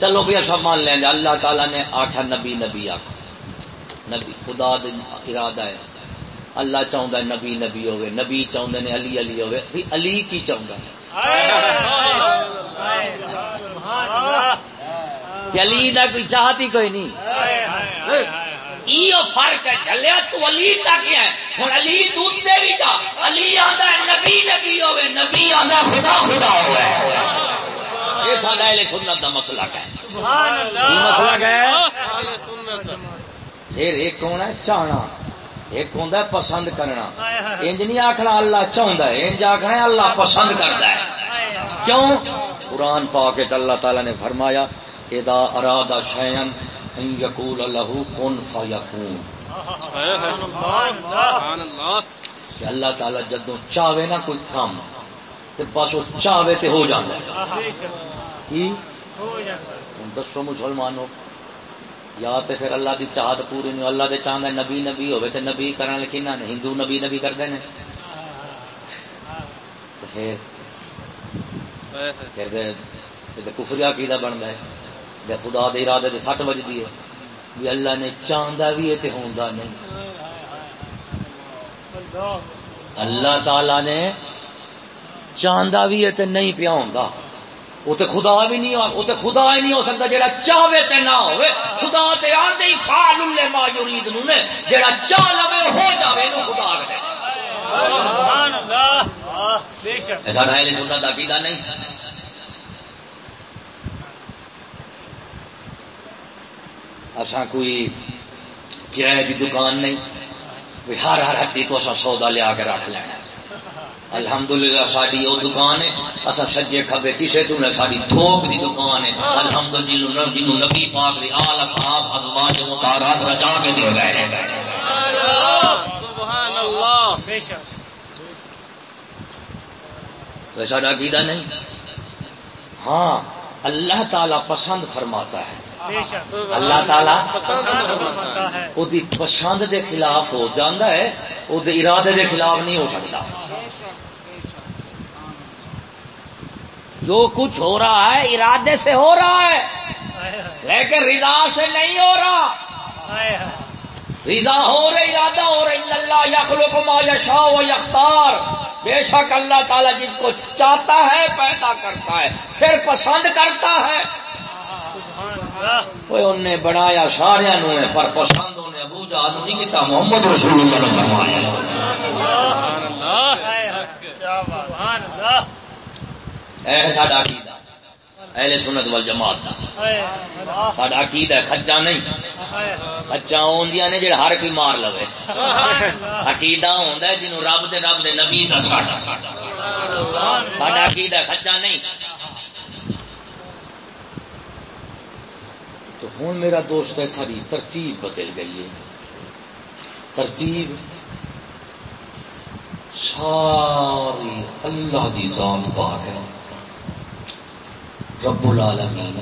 چلو بھی سب مان لیں، اللہ تعالی نے آخا نبی نبی آخ نبی، خدا دے ارادہ ہے۔ اللہ چاہتا ہے نبی نبی ہوئے نبی چاہتے نے علی علی ہوئے بھی علی کی چاہتا ہے۔ علی دا کوئی چاہتی کوئی نہیں۔ فرق ہے چلیا تو علی تک ہے؟ ہوں علی دوتے بھی جا۔ علی آندا ہے نبی نبی ہوئے نبی آندا خدا خدا ہوئے۔ یہ سارا اہل سنت دا مسئلہ ہے۔ مسئلہ ہے؟ پھر ایک ہونا ہے؟ چاہنا ایک ہے پسند کرنا۔ انج نہیں آخنا اللہ چاہتا ہے انج آخنا اللہ پسند کرتا ہے۔ کیوں؟ قرآن پا کے اللہ تعالی نے فرمایا ادا ارادہ شیئن ان یقول لہو کن فیکون. کہ اللہ تعالی جدو چاہے نا کوئی کام تو بس وہ چاہے تے ہو جاتا ہے۔ ہوں دسو مسلمانوں یا تے پھر اللہ دی چاہت پوری نہیں، اللہ دے چاہتا نبی نبی ہوئے تے نبی کرن لکھنا نہیں، ہندو نبی نبی کرتے ہیں تو پھر پھر دے دے کفری عقیدہ بنتا ہے دے خدا دے ارادے دے سٹ بجدی ہے بھی اللہ نے چاہتا بھی ہے تے ہوندا نہیں۔ اللہ تعالی نے چاہتا بھی ہے تے نہیں پیا ہوندا۔ وہ خدا بھی نہیں وہ خدا ہی نہیں ہو سکتا جڑا چاہے تے نہ ہوئے۔ خدا تے آندے ہی فعل لما یرید نو نے۔ جڑا چاہ لوے ہو جاوے نو خدا کہتے سبحان اللہ۔ بے شک۔ ایسا اہل سنت دا عقیدہ نہیں؟ اساں کوئی کرایہ دی دکان نہیں۔ ہر ہر ہٹی تو اساں سودا لیا کے رکھ لینا۔ الحمدللہ ساری وہ دکان ہے۔ اصا سجے کبے کسے تو نہ ساری تھوک دی دکان ہے۔ الحمدللہ جنو نبی پاک دی آل اصحاب ازواج مطہرات رجا کے دے گئے سبحان اللہ بے شک۔ ویسا عقیدہ نہیں؟ ہاں اللہ تعالی پسند فرماتا ہے۔ بے شک۔ اللہ تعالی پسند فرماتا ہے۔ وہ پسند دے خلاف ہو جاندہ ہے وہ ارادے دے خلاف نہیں ہو سکتا۔ جو کچھ ہو رہا ہے ارادے سے ہو رہا ہے۔ لیکن رضا سے نہیں ہو رہا۔ رضا ہو رہی ارادہ ہو رہی اللہ یخلق ما یشاء و یختار۔ بے شک اللہ تعالیٰ جس کو چاہتا ہے پیدا کرتا ہے، پھر پسند کرتا ہے۔ سبحان انہیں بنایا، سارے نو ہے پر پسند انہیں ابو جہاز نہیں کیتا، محمد رسول اللہ نے فرمایا۔ اللہ۔ سبحان اللہ۔ اے ساڈا عقیدہ، اہل سنت والجماعت دا۔ ساڈا عقیدہ ہے خچا نہیں۔ خچا ہوندیاں نے جڑا ہر کوئی مار لوے۔ عقیدہ ہوندا ہے جنوں رب دے رب دے نبی دا ساڈا۔ ساڈا عقیدہ خچا نہیں۔ تو ہوں میرا دوست ہے، ساری ترتیب بدل گئی ہے۔ ترتیب ساری اللہ دی ذات پاک ہے۔ رب العالمین،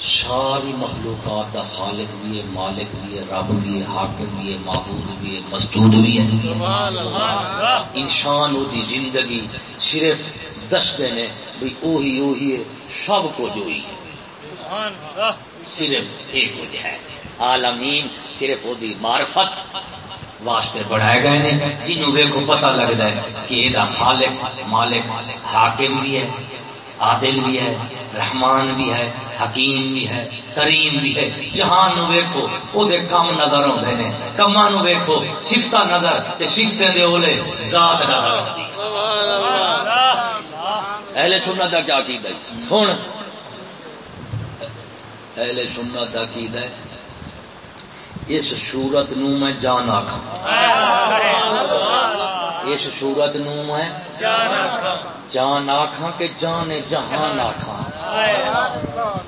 ساری مخلوقات دا خالق بھی ہے، مالک بھی ہے، رب بھی ہے، حاکم بھی ہے، معبود بھی ہے، مسجود بھی ہے۔ انسان دی زندگی صرف دس دینے بھی اوہی اوہی ہے، سب کو جو ہی ہے۔ صرف ایک وجہ ہے۔ عالمین صرف وہ دی معرفت واسطے بڑھائے گئے نے جنہوں ویکھو پتہ لگتا ہے کہ یہ خالق، مالک، حاکم بھی ہے۔ عادل بھی ہے، رحمان بھی ہے، حکیم بھی ہے، کریم بھی ہے۔ جہان نو ویکھو او دے کم نظر آتے نے۔ کما نو ویکھو سفتا نظر تے سفتیں دے اولے ذات نظر آتی سبحان اللہ اہل سنت کا کیا عقیدہ ہے؟ سن۔ اہل سنت کا عقیدہ ہے۔ اس صورت نو میں جان آکھاں۔ سبحان اللہ اس صورت نو میں جان آکھاں۔ کہ جان جہان آکھاں۔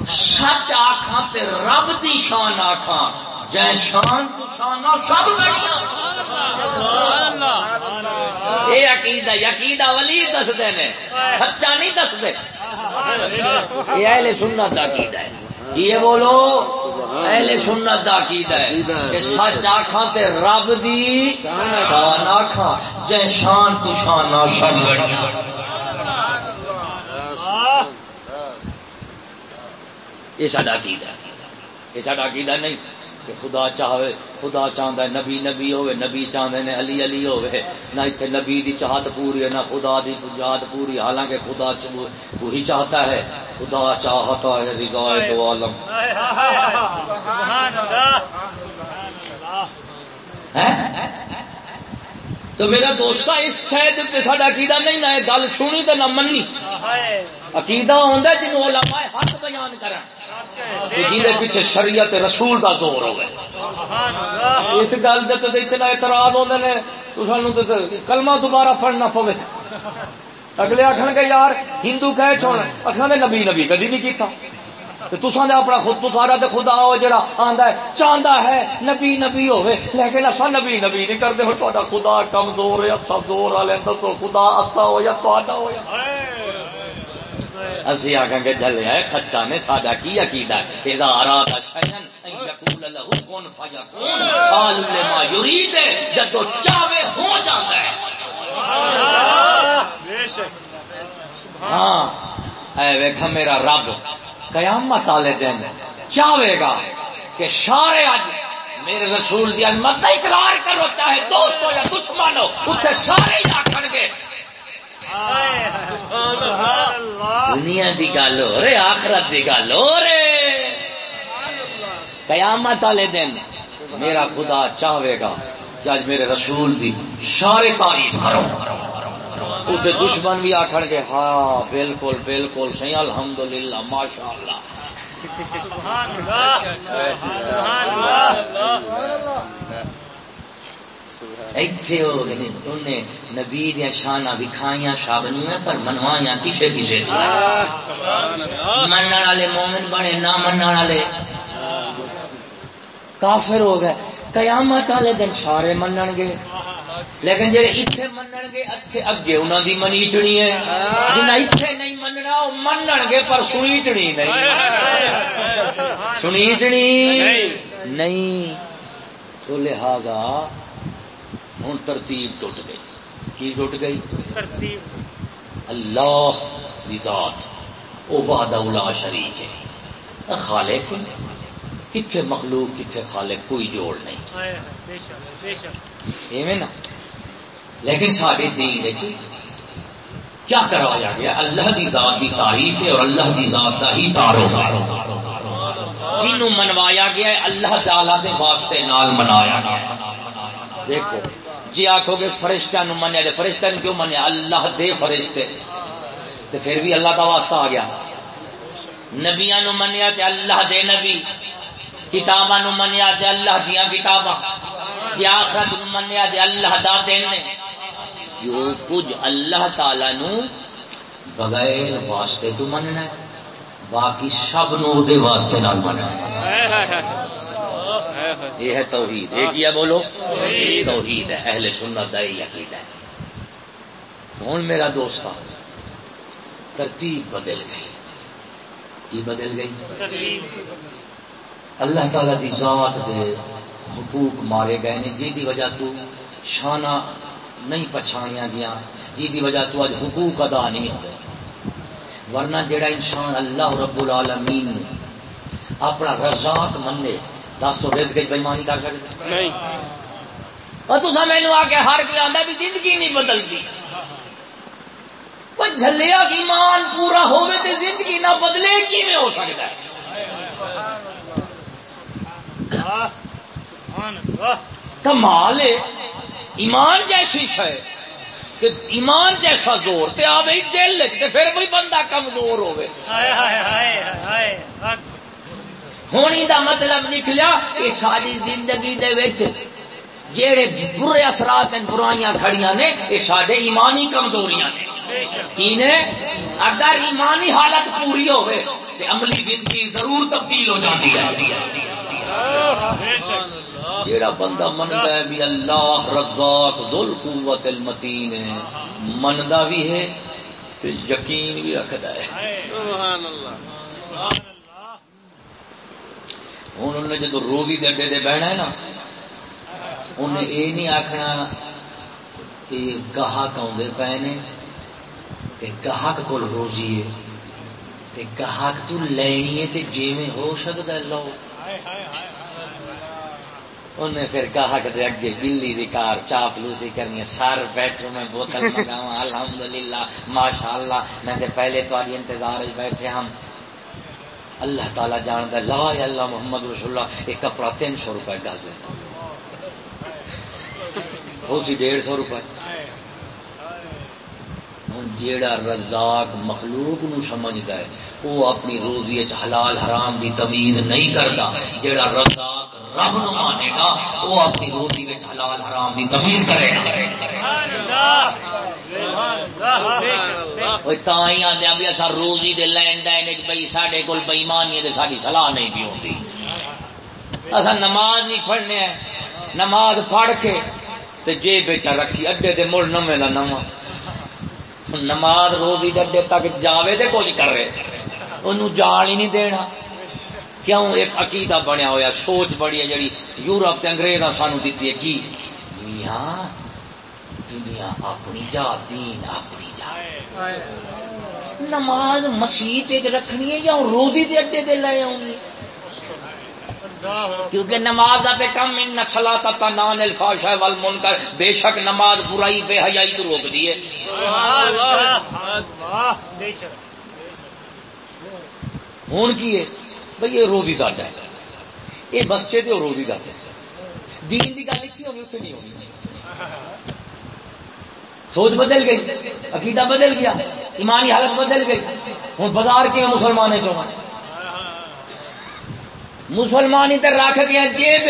سچ تے رب دی شان آکھاں۔ جے شان تو سب یہ عقیدہ عقیدہ ولی دستے نے۔ سچا نہیں دستے یہ اہل سنت عقیدہ ہے۔ یہ بولو۔ اہل سنت کا عقیدہ ہے کہ سچ آخا تے رب دی شان آخا جے شان تو شان سب گڑیاں یہ سا عقیدہ یہ سا عقیدہ نہیں۔ کہ خدا چاہے خدا چاہتا ہے نبی نبی ہوئے نبی چاہتے نے علی علی ہوئے نہ اتنے نبی دی چاہت پوری ہے نہ خدا دی چاہت پوری حالانکہ خدا وہی چاہتا ہے خدا چاہتا ہے رضا دو عالم۔ تو میرا دوست اس شاید سا عقیدہ نہیں نہ گل سنی تو نہ منی عقیدہ ہوتا جنوب علماء حق بیان کریں جی پیچھے شریعت رسول دا زور ہوئے اس گل دے اتنا اعتراض ہوتے ہیں تو سانو کلمہ دوبارہ پڑھنا پوے۔ اگلے آخر گے یار ہندو کہے چھوڑ۔ اصل نبی نبی کدی نہیں کیتا۔ تسان اپنا خود تارا تو خدا ہو جڑا آندا ہے چاہتا ہے نبی نبی ہوے لیکن اصا نبی نبی نہیں کرتے ہو تا خدا کمزور ہے اچھا زور والے دسو خدا اچھا ہو یا تا ہو یا اسی آگے گے جلے ہے کچا نے ساڈا کی عقیدہ ہے۔ اذا اراد شیئا ان یقول له کن فیکون۔ قال لما یرید جدو چاہے ہو جاتا ہے۔ بے شک ہاں اے ویکھا میرا رب قیامت والے دن چاہے گا کہ سارے اج میرے رسول دی عظمت کا اقرار کرو، چاہے دوست ہو یا دشمن ہو اتنے سارے ہی آخر گے۔ دنیا دی گل ہو رہے آخرت دی گل ہو رہے قیامت والے دن میرا خدا چاہے گا کہ آج میرے رسول دی سارے تعریف کرو۔ اسے دشمن بھی آخر گے ہاں بالکل بالکل سی الحمد للہ ماشاء اللہ۔ نبی دیا شانا وکھائیاں شابنیاں پر منوایا کسے کسے من والے مومن بنے نہ من والے کافر ہو گئے۔ قیامت والے دن سارے منن گے۔ لیکن جڑے اتنے منن گے اتنے اگے انہوں دی منیچنی ہے۔ جنہیں اتنے نہیں مننا وہ منن گے پر سنیچنی نہیں۔ سنیچنی نہیں۔ تو لہذا ہوں ترتیب ٹوٹ گئی۔ کی ٹوٹ گئی؟ اللہ ذات۔ وہ وعدہ الا شریک ہے۔ خالق کتنے مخلوق کتنے خالق کوئی جوڑ نہیں۔ نا۔ لیکن سارے دین دیکھی کیا کروایا گیا؟ اللہ دی ذات کی تعریف ہے اور اللہ دی ذات کا ہی تعارف ہے۔ جنوں منوایا گیا ہے اللہ تعالی دے واسطے نال منایا گیا دیکھو جی آخو گے فرشتہ نو منیا جائے فرشتہ نو کیوں منیا؟ اللہ دے فرشتے۔ تو پھر بھی اللہ کا واسطہ آ گیا۔ نبیا نو منیا تے اللہ دے نبی۔ کتاباں نو منیا تے اللہ دیا کتاباں۔ جی آخرت نو منیا تے اللہ دا دین نے۔ جو کچھ اللہ تعالی نو بغیر واسطے تو مننا ہے، باقی سب نو دے واسطے نال مننا یہ ہے توحید۔ یہ کیا بولو؟ توحید ہے، اہل سنت ہے عقیدہ ہے۔ کون میرا دوست ترتیب بدل گئی۔ کی بدل گئی؟ اللہ تعالی دی ذات دے حقوق مارے گئے نے۔ جی دی وجہ تو شانہ نہیں پچھاڑیاں گیا جی دی وجہ تو اج حقوق ادا نہیں ہوئے ورنہ جڑا انسان اللہ رب العالمین اپنا رزاق منے دس تو رزق بےمانی کر سکتے نہیں۔ اور تو مینو آ کے ہر کوئی آتا بھی زندگی نہیں بدلتی۔ وہ جھلیا کی ایمان پورا ہوئے تو زندگی نہ بدلے کی میں ہو سکتا ہے؟ کمال ایمان جیسی شے کہ ایمان جیسا زور تے آ بھائی دل تے پھر کوئی بندہ کمزور ہوئے ہونی دا مطلب نکلیا کہ ساری زندگی دے وچ جیڑے برے اثرات ہیں، برائیاں کھڑیاں نے یہ سارے ایمانی کمزوریاں نے۔ کی نے؟ اگر ایمانی حالت پوری ہوئے تو عملی زندگی ضرور تبدیل ہو جاتی ہے۔ جیڑا بندہ منتا ہے، بھی اللہ رزاق ذل قوت المتین ہے۔ مندا بھی ہے تے یقین بھی رکھدا ہے۔ سبحان اللہ۔ ہوں انہیں جدو روزی دے اڈے دے بہنا ہے نا انہیں یہ نہیں آخنا کہ گاہک آدھے پے نے تے گاہک کو روزی ہے تے گاہک تو لینی ہے تے جیویں ہو سکتا ہے لو انہیں پھر گاہک دے اگے بلی دی کار چاپلوسی کرنی ہے سر بیٹھو میں بوتل منگاواں الحمدللہ ماشاءاللہ میں تے پہلے تاری انتظار وچ بیٹھے ہم اللہ تعالی جانتا ہے، لا الہ اللہ محمد رسول اللہ، ایک کپڑا تین سو روپے گز ہے۔ وہ ڈیڑھ سو روپے۔ ہوں، جیڑا رزاق مخلوق نو سمجھدا ہے، وہ اپنی روزی حلال حرام دی تمیز نہیں کرتا، جیڑا رزاق رب نو مانے گا، وہ اپنی روزی حلال حرام دی تمیز کرے گا۔ سبحان ہی آندے بھی اسا روزی دے لین دین وچ بھئی ساڈے کول بے ایمانی ہے تے ساڈی نہیں پی ہوندی اسا نماز نہیں پڑھنے ہیں نماز پڑھ کے تے جیب وچ رکھی اڈے تے مڑ نویں دا نواں نماز روزی دے اڈے تک جاوے تے کچھ کرے اونوں جان ہی نہیں دینا کیوں ایک عقیدہ بنیا ہوا سوچ بڑی ہے جڑی یورپ تے انگریزاں سانو دتی ہے کی میاں دنیا اپنی جا دین اپنی نماز مسیح رکھنی ہے یا روزی دے اڈے دے لے آؤں کیونکہ نماز دا تے کم ان نسلا نسلات تنان الفاشا والمنکر، بے شک نماز برائی، بے حیائی تو روک دی ہے کی ہے؟ بھئی یہ روزی دا ہے۔ یہ مسجد ہے روزی دا ہے۔ دین دی گل اتنی ہونی اتنی نہیں ہونی۔ سوچ بدل گئی، عقیدہ بدل گیا، ایمانی حالت بدل گئی۔ ہوں بازار کی میں مسلمان ہے چو مسلمانی تے رکھ گیا جیب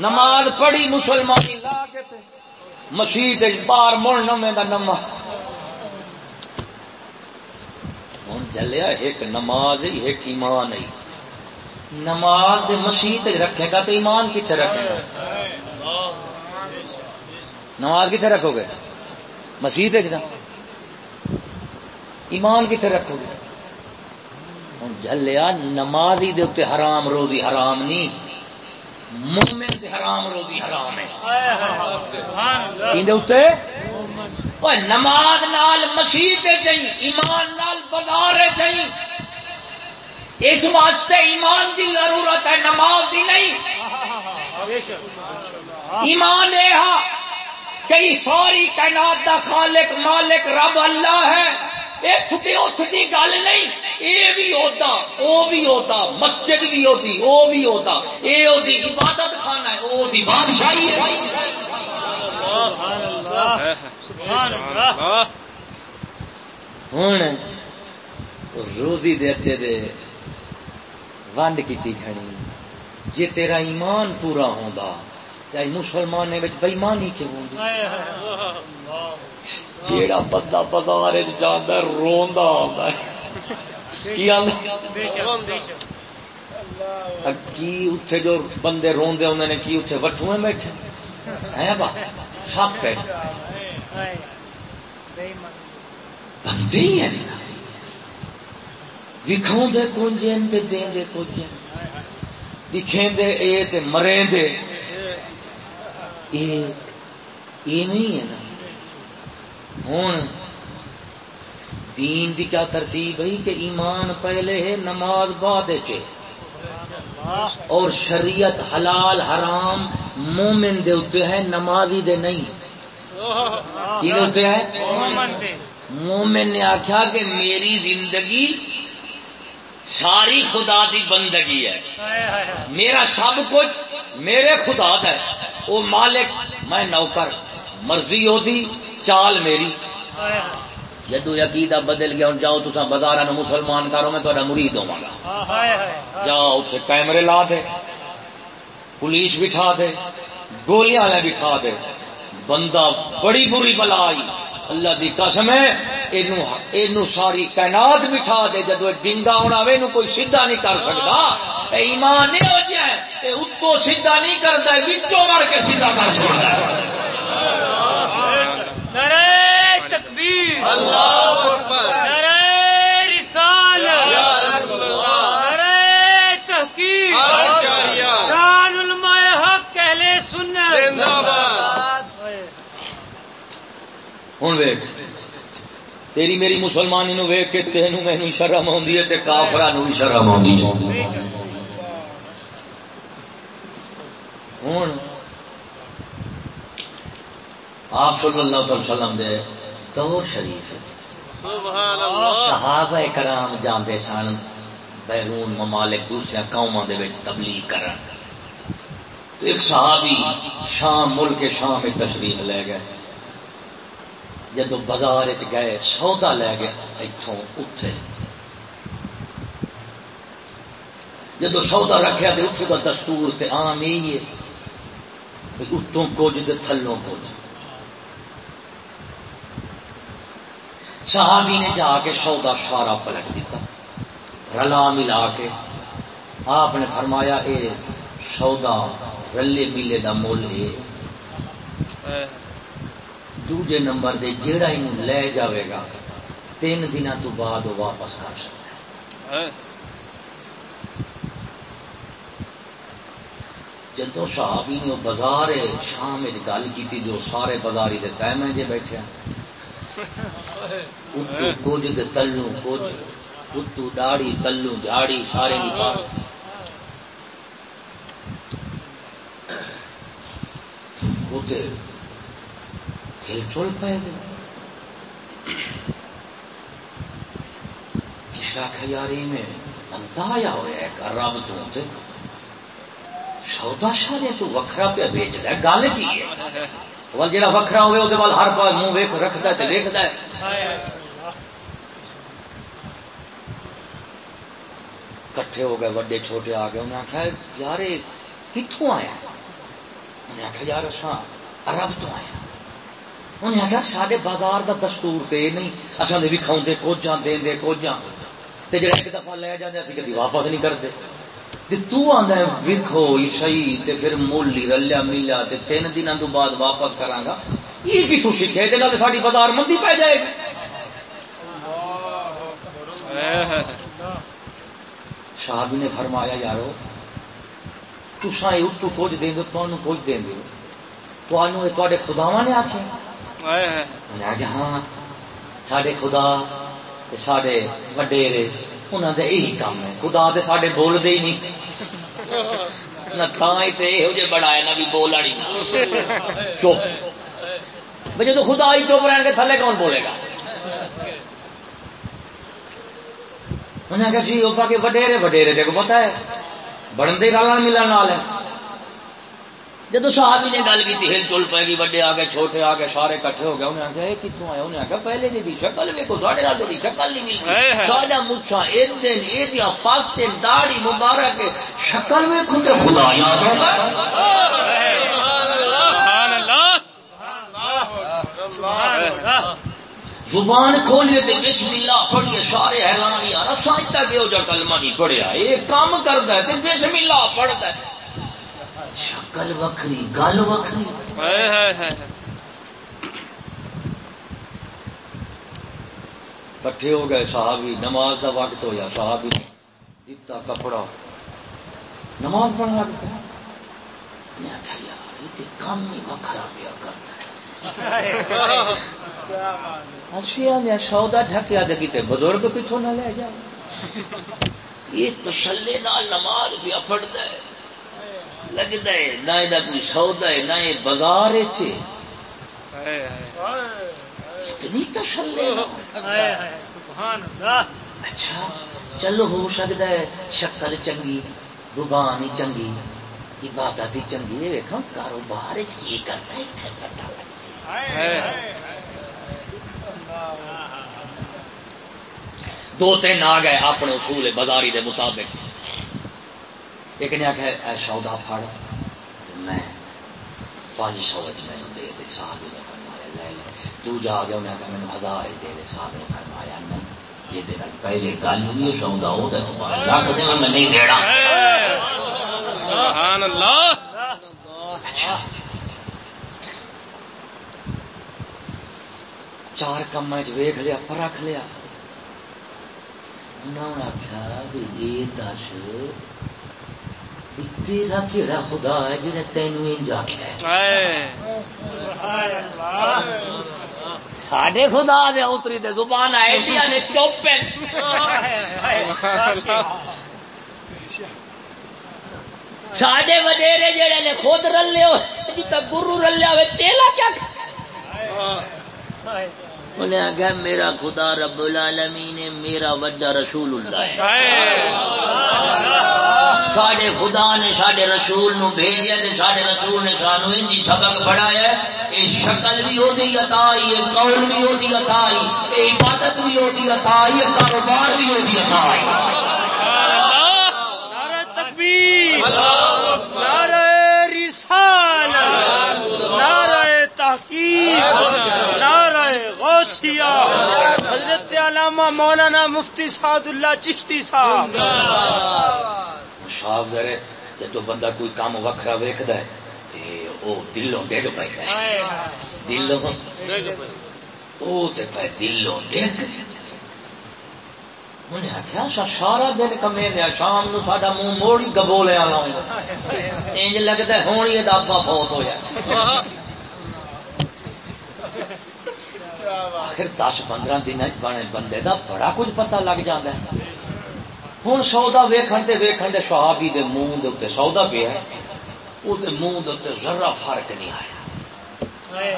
نماز پڑھی مسلمانی لا کے مسیح باہر مڑ نمے دا نما ہوں چلیا ایک نماز ہی، ایک ایمان ہی۔ نماز دے مسیح رکھے گا تو ایمان کتنے رکھے گا؟ نماز کتنے رکھو گے؟ مسیح نا ایمان کتنے رکھو گے؟ ہوں جلیا نمازی دے اتنے حرام روزی حرام نہیں مومن دے حرام روزی حرام ہے۔ نماز نال مسیح چاہیے ایمان نال بازار چاہیے اس واسطے ایمان دی ضرورت ہے نماز دی نہیں۔ ایمان یہ ہے کہ ساری کائنات دا خالق، مالک، رب اللہ ہے۔ ات دی ات دی گل نہیں یہ بھی ہوتا وہ بھی ہوتا مسجد بھی ہوتی وہ بھی ہوتا یہ ہوتی عبادت خانہ ہے وہ ہوتی بادشاہی ہے۔ سبحان اللہ سبحان اللہ ہوں روزی دے اڈے دے ونڈ کیتی کھڑی، جے تیرا ایمان پورا ہوندا۔ تے مسلمان وچ بےمانی کیوں ہوندی جیڑا بندہ بازار ہے، روندا ہے۔ کی جو بندے روندے ہوندے نے کی اتھے وٹھویں بیٹھے؟ ہیں با سب پہ بندے ہی ہیں۔ وکھاؤں دے کنجن تے دیں دے وکھیں دے اے تے مریں دے۔ ہون دین دی کیا ترتیب ہے کہ ایمان پہلے ہے نماز بعد چے اور شریعت حلال حرام مومن دے اتے ہے نمازی دے نہیں۔ کی اتے ہے مومن نے آخیا کہ میری زندگی ساری خدا دی بندگی ہے۔ میرا سب کچھ میرے خدا دا ہے۔ وہ مالک میں نوکر مرضی ہوتی چال میری۔ جدو عقیدہ بدل گیا ہوں جاؤ تسا بازار مسلمان کرو میں تھوڑا مرید ہوا گا۔ جاؤ اتنے کیمرے لا دے پولیس بٹھا دے گولیاں بٹھا دے۔ بندہ بڑی بری بلا آئی اللہ دی قسم ہے اینو اینو ساری کائنات بٹھا دے جدو ڈنگا ہونا وے نو کوئی سیدھا نہیں کر سکتا۔ اے ایمان نہیں ہو جائے اے اتو سیدھا نہیں کرتا ہے وچوں مر کے سیدھا کر چھوڑتا ہے نعرہ تکبیر۔ اللہ اکبر۔ نعرہ رسالت۔ یا رسول اللہ۔ نعرہ تحقیق۔ شان حق اہل سنت۔ زندہ باد۔ ہوں ویک تیری میری مسلمانی نو ویک کے تینوں مینو شرم آدھی ہے تے کافرا نو بھی شرم آدھی ہے۔ ہوں۔ آپ صلی اللہ علیہ وسلم دے دور شریف سبحان اللہ۔ صحابہ کرام جاندے سن بیرون ممالک دوسرے قوموں دے وچ تبلیغ کرن۔ تو ایک صحابی شام ملک شام میں تشریف لے گئے۔ جدو بازار چ گئے، سودا لے گئے اتوں اتنے جدو سودا رکھا تو اتو کا دستور تے عام یہی ہے اتوں کچھ دے تھلوں کچھ صحابی نے جا کے سودا سارا پلٹ دیتا رلا ملا کے۔ آپ نے فرمایا، اے سودا رلے ملے دا مول ہے۔ دوجے نمبر دے جیڑا انہوں لے جاوے گا تین دن تو بعد وہ واپس کر سکتا ہے جدو صحابی نے بازار شام گل کی جو سارے بازاری دے تیمے جے بیٹھے اتو کچھ دے تلو کچھ اتو ڈاڑی تلو جھاڑی سارے بات اتنے ہل چل پائے گے کس آخر میں بنتا آیا ہوا ہے رب تو تے سودا شارے تو وکھرا پہ بیچ ہے، گل کی ہے؟ ول جا وکھرا ہوئے وہ ہر بار منہ ویک رکھتا ہے ویکتا ہے۔ کٹھے ہو گئے، وڈے چھوٹے آ گئے۔ انہیں آخیا یار یہ کتوں آیا؟ انہیں آخیا یار اصا عرب تو آیا۔ انہیں آخیا سارے بازار دا دستور تے یہ نہیں، اصل بھی کھاؤ کوجاں دیں دے کوجاں تے جڑے ایک دفعہ لے جاندے، اسی کدی واپس نہیں کرتے تے تو آندا ہے ویکھو صحیح تے پھر مول ہی رلیا ملیا تے تین دنوں تو بعد واپس کراں گا. یہ کی تو سکھے دے نال ساڈی بازار مندی پہ جائے گی. صاحب جی نے فرمایا، یارو تسا اتو کچھ دیں دو تمہیں کچھ دیں دو تو تے خداوا نے آخیا انہیں آخیا ہاں سڈے خدا سڈے وڈیرے انہوں نے یہی کام ہے۔ خدا تو سڈے بولتے ہی نہیں۔ نہ یہ جہ بڑا ہے نہ بھی بول آڑی چپ۔ بھائی جب خدا ہی چپ رہن کے تھلے کون بولے گا؟ انہیں آخیا جی وہ کے وڈیرے وڈیرے دیکھو پتا ہے بڑھتے گل ملن نال جدو صاحب نے گل کی ہل چل پائے گی وڈے آ گئے چھوٹے آ گئے سارے کٹھے ہو گئے۔ انہیں آخیا یہ کتوں آیا انہیں آخیا پہلے دی شکل ویکو ساڈے نال دی شکل نہیں ملتی ساڈا مچھا ایک دن یہ دیا پاستے داڑھی مبارک۔ شکل ویکھو تے خدا یاد ہوگا۔ زبان کھولیے تے بسم اللہ پڑھیے سارے حیران یار تک یہ جا کلمہ نہیں پڑھیا۔ یہ کام کردا ہے تے بسم اللہ پڑھدا ہے۔ شکل وکھری گل وکھری۔ کٹھے ہو گئے صحابی نماز دا وقت ہویا صحابی نے دتا کپڑا۔ نماز پڑھنا لگ پیا۔ میں آخیا یار یہ کام ہی وکھرا پیا اشیا نے سودا ڈھکیا دے کتے بزرگ پیچھوں نہ لے جاؤ یہ تسلے نال نماز پیا پڑھدا ہے۔ لگتا ہے نہ یہ کوئی سودا ہے نہ یہ بازار اتنی تسلے اچھا چلو ہو سکتا ہے شکل چنگی زبان ہی چنگی عبادت ہی چنگی ہے کاروبار کی کرتا ہے اتنے پتا لگ دو تین آ گئے اپنے اصول بازاری دے مطابق۔ ایک نے آخیا اے سودا پھڑ۔ میں پانچ سو میں دے دے صاحب نے فرمایا لے لے۔ تو جا گیا انہیں کہا میں ہزار دے دے۔ صاحب نے فرمایا نہیں جی دے پہلے گل بھی سوندا ہو تے رکھ دے میں نہیں دینا۔ سبحان اللہ۔ اچھا۔ چار کام ویخ لیا پرکھ لیا۔ انہوں نے آخیا بھی یہ دس تیرا کیڑا خدا ہے جنہیں تینوں انج آخیا ساڈے خدا دے اتری دے زبان آئے نے چوپ ساڈے وڈیرے جڑے نے خود رلے ہوئے گرو رلیا ہوئے، چیلا کیا انہیں آگیا میرا خدا رب العالمین میرا وڈا رسول اللہ ہے۔ ساڈے خدا نے ساڈے رسول نو بھیجیا تے ساڈے رسول نے سانو انجی سبق پڑھایا اے شکل بھی ہوتی عطا آئی اے قول بھی ہوتی عطا آئی اے عبادت بھی ہوتی عطا آئی اے کاروبار بھی ہوتی عطا آئی۔ نعرہ تکبیر نعرہ رسالت نعرہ تحقیق نعرہ غوثیہ حضرت علامہ مولانا مفتی سعد اللہ چشتی صاحب۔ صاحب ذرے جدو بندہ کوئی کام وکھرا ویکھدا ہے تے او دلوں ڈگ پیندا ہے۔ دلوں؟ او تے پہ دلوں ڈگ انہیں آخیا سا سارا دن کمے دیا شام نو ساڈا منہ موڑی گبولے والا انج لگتا ہے ہوں یہ ابا فوت ہوا آخر دس پندرہ دن بنے بندے دا بڑا کچھ پتہ لگ جاتا ہے۔ ہوں سودا ویکھن تے ویکھن دے صحابی دے منہ دے اتنے سودا پیا وہ منہ دے ذرا فرق نہیں آیا۔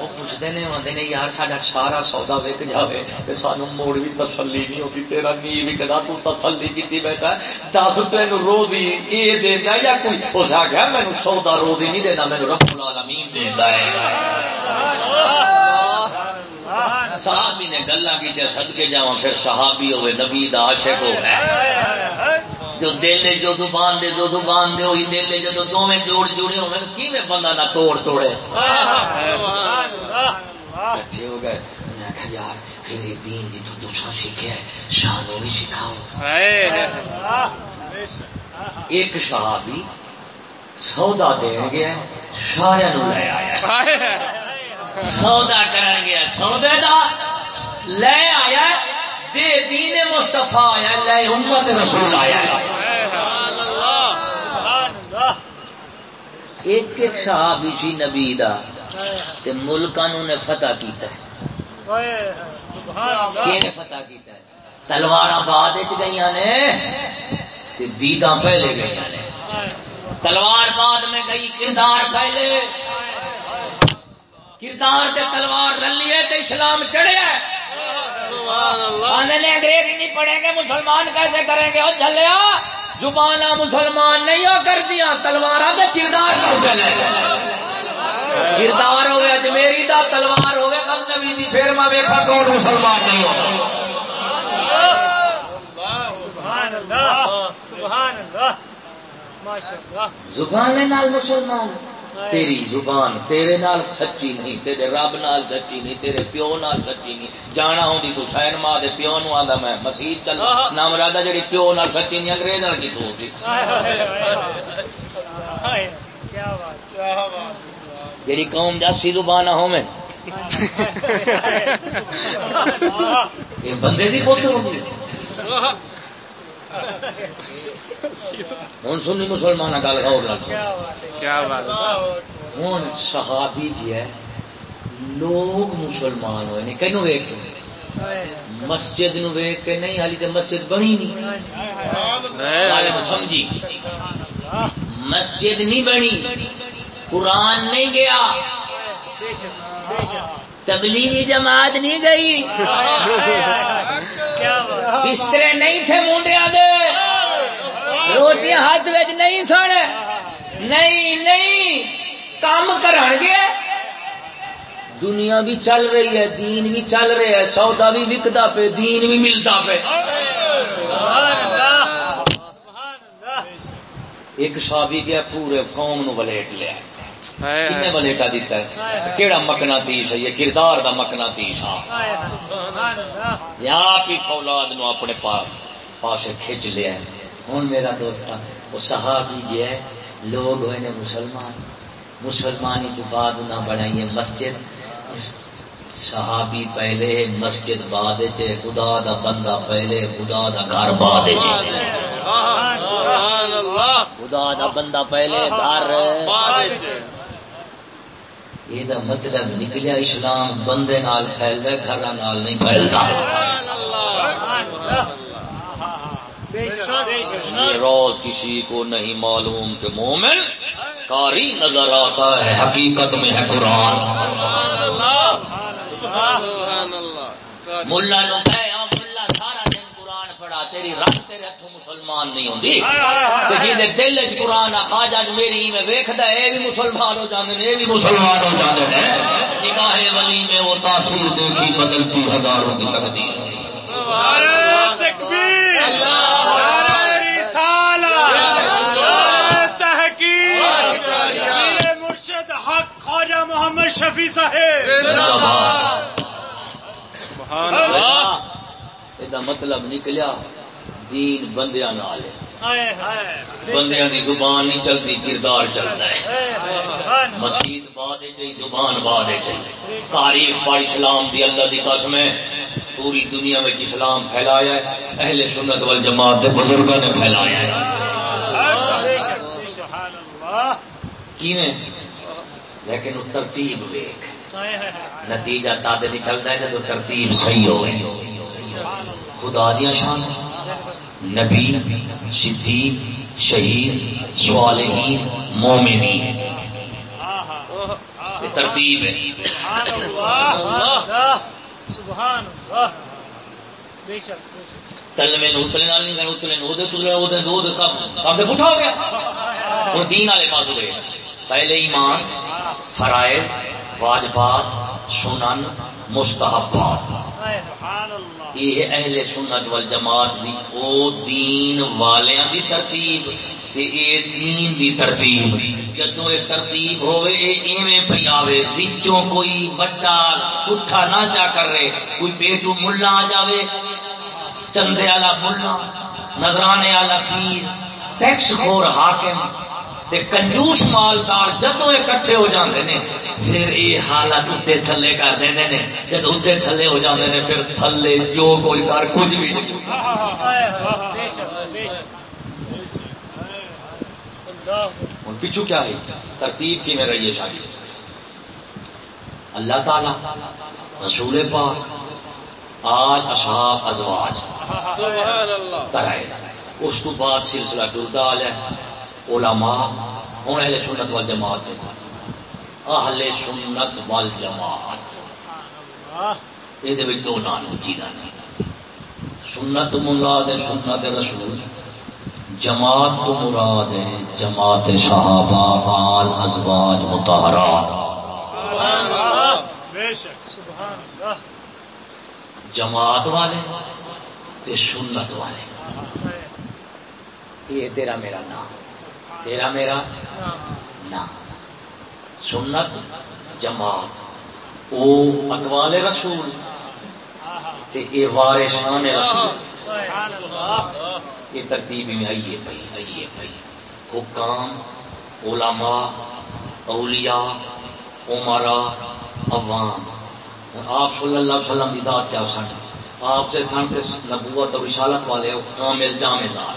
وہ پوچھتے ہیں آتے نے، یار، ساڈا سارا سودا وک جائے تو سانو موڑ بھی تسلی نہیں ہوتی تیرا نی وکدا تو تسلی کی بیٹھا دس تین رو دی یہ دینا یا کوئی؟ اس آخیا مینو سودا رو دی نہیں دینا مینو رب العالمین دینا ہے. صحابی نے گلا کی سدکے جا پھر صحابی ہوئے نبی دا عاشق ہو جو دل جو زبان دے جو زبان دے دل جدو دونوں جوڑ جڑے ہوئے کی میں بندہ نہ توڑ توڑے؟ کٹھے ہو گئے۔ یار پھر یہ دین جی تو دوسرا سیکھے شانو بھی سکھاؤ۔ ایک صحابی سودا دین گیا سارے لے آیا۔ سودا کرن گیا۔ سودے دا لے آیا دے دین مصطفیٰ آیا لے امت رسول آیا ایک ایک صحابی سی نبی دا تے ملکانوں نے فتح کیتا ہے۔ کینے فتح کیتا ہے؟ تلواراں بعد وچ گئیاں نے تے دیداں پہلے گئیاں نے۔ تلوار بعد میں گئی کردار پہلے۔ کردار تے تلوار رلی ہے تے اسلام چڑھیا ہے۔ آنے نے انگریز نہیں پڑھیں گے مسلمان کیسے کریں گے؟ وہ چلیا زبان مسلمان نہیں ہو کر دیا تلوار تے کردار کر دے کردار ہوئے اجمیری دا تلوار ہوئے غزنوی دی پھر میں ویکھا کون مسلمان نہیں ہو۔ سبحان اللہ۔ سبحان اللہ۔ ماشاءاللہ۔ زبان نال مسلمان۔ تیری زبان تیرے نال سچی نہیں تیرے رب نال سچی نہیں تیرے پیو نال سچی نہیں۔ جانا ہوندی تو سین ماں دے پیو نو آندا میں مسیح چل نام رادا جڑی پیو نال سچی نہیں انگریز نال کی تو ہوتی؟ کیا بات جڑی قوم دسی زبان ہوویں۔ یہ بندے دی پوت ہوندی۔ ہوں سنی مسلمان گل اور کیا بات ہے؟ کیا بات ہوں صحابی کی ہے لوگ مسلمان ہوئے نہیں کینو ویک کے؟ مسجد نو ویک کے نہیں حالی تے مسجد بنی نہیں۔ سمجھی۔ مسجد نہیں بنی۔ قرآن نہیں گیا۔ بے شک۔ بے شک۔ تبلیغی جماعت نہیں گئی۔ بسترے نہیں تھے منڈیا دے۔ روٹی ہاتھ وچ نہیں سن۔ نہیں نہیں کام کرن گے۔ دنیا بھی چل رہی ہے دین بھی چل رہا ہے۔ سودا بھی وکدا پہ دین بھی ملتا پہ ایک صحابی گیا پورے قوم نو ولیٹ لیا۔ کنے دیتا ہے کیڑا مکنا تیس ہے یہ کردار دا مکنا تیس یا آپ ہی فولاد نو اپنے پا- پاسے کھچ لیا ہے ہوں میرا دوست وہ صحابی گیا ہے لوگ ہوئے نے مسلمان مسلمانی تو بعد نہ بنائی ہے مسجد صحابی پہلے مسجد بعد چ خدا دا بندہ پہلے خدا دا گھر بعد چ سبحان اللہ خدا دا بندہ پہلے گھر بعد یہ دا مطلب نکلیا اسلام بندے نال پھیلدا گھراں نال نہیں پھیلدا۔ سبحان اللہ یہ روز کسی کو نہیں معلوم کہ مومن کاری نظر آتا ہے حقیقت میں ہے قرآن۔ اللہ ملا ہاں ملا سارا دن قرآن پڑھا تیری رب تیرے ہتھوں مسلمان نہیں ہوندی۔ تے جے دل وچ قرآن آ میری میں ویکھدا اے بھی مسلمان ہو جاندے نے اے بھی مسلمان ہو جاندے نے نگاہ ولی میں وہ تاثیر دیکھی بدلتی ہزاروں کی تقدیر۔ سبحان اللہ تکبیر۔ اللہ محمد شفیع صاحب۔ سبحان اللہ۔ یہ مطلب نکلیا دین بندیاں نال۔ ہے ہائے ہائے۔ بندیاں دی زبان نہیں چلتی کردار چلتا ہے۔ سبحان مسجد بعد چاہیے زبان بعد چاہیے تاریخ پڑھ اسلام دی اللہ دی قسم ہے۔ پوری دنیا میں اسلام پھیلایا ہے۔ اہل سنت والجماعت دے بزرگوں نے پھیلایا ہے۔ سبحان اللہ۔ کیویں؟ لیکن وہ ترتیب ویک نتیجہ تاد نکلتا ہے جب ترتیب صحیح ہوئے۔ خدا دیا شان۔ نبی صدیق شہید صالحین مومنین۔ یہ ترتیب ہے۔ سبحان اللہ۔ سبحان اللہ۔ بے شک بے شک۔ تل میں اتلے نال نہیں اتلے نو دے تلے او دے دو دے کم۔ کم دے پٹھا ہو گیا۔ وہ دین والے پاس گئے پہلے ایمان، فرائض، واجبات، سنن، مستحبات۔ یہ اہل سنت والجماعت دی، او دین والیاں دی ترتیب تے اے دین دی ترتیب۔ جدوں یہ ترتیب ہوئے اے ایویں پئی آوے، وچوں کوئی وڈا پٹھا نہ چا کر رہے کوئی پیٹو ملا آ جاوے، چندے والا ملا نظرانے والا پیر ٹیکس خور حاکم تے کنجوس مالدار جدو اکٹھے ہو جاندے نے پھر یہ حالت اتنے تھلے کر دیں نے۔ جب اتنے تھلے ہو جاندے نے پھر تھلے جو کوئی کر کچھ بھی پیچھو کیا ہے؟ ترتیب کی میں رہی ہے شادی اللہ تعالی رسول پاک آج اصحاب ازواج۔ سبحان اللہ۔ ترائے اس کو بعد سلسلہ ڈردا آ ہے۔ علماء ہوں اہل سنت وال جماعت اہل سنت وال جماعت یہ دو نام چیزاں نے سنت مراد ہے سنت رسول۔ جماعت تو مراد ہے جماعت صحابہ، آل ازواج متحرات جماعت والے تے سنت والے۔ یہ تیرا میرا نام۔ تیرا میرا نام۔ سنت جماعت۔ او اقوال رسول۔ تے اے وارثان رسول۔ یہ ترتیب میں آئیے بھائی آئیے بھائی۔ حکام، علماء، اولیاء عمراء عوام۔ آپ صلی اللہ علیہ وسلم کی ذات کیا سن؟ آپ سے سن کے نبوت اور رسالت والے کامل جامع دار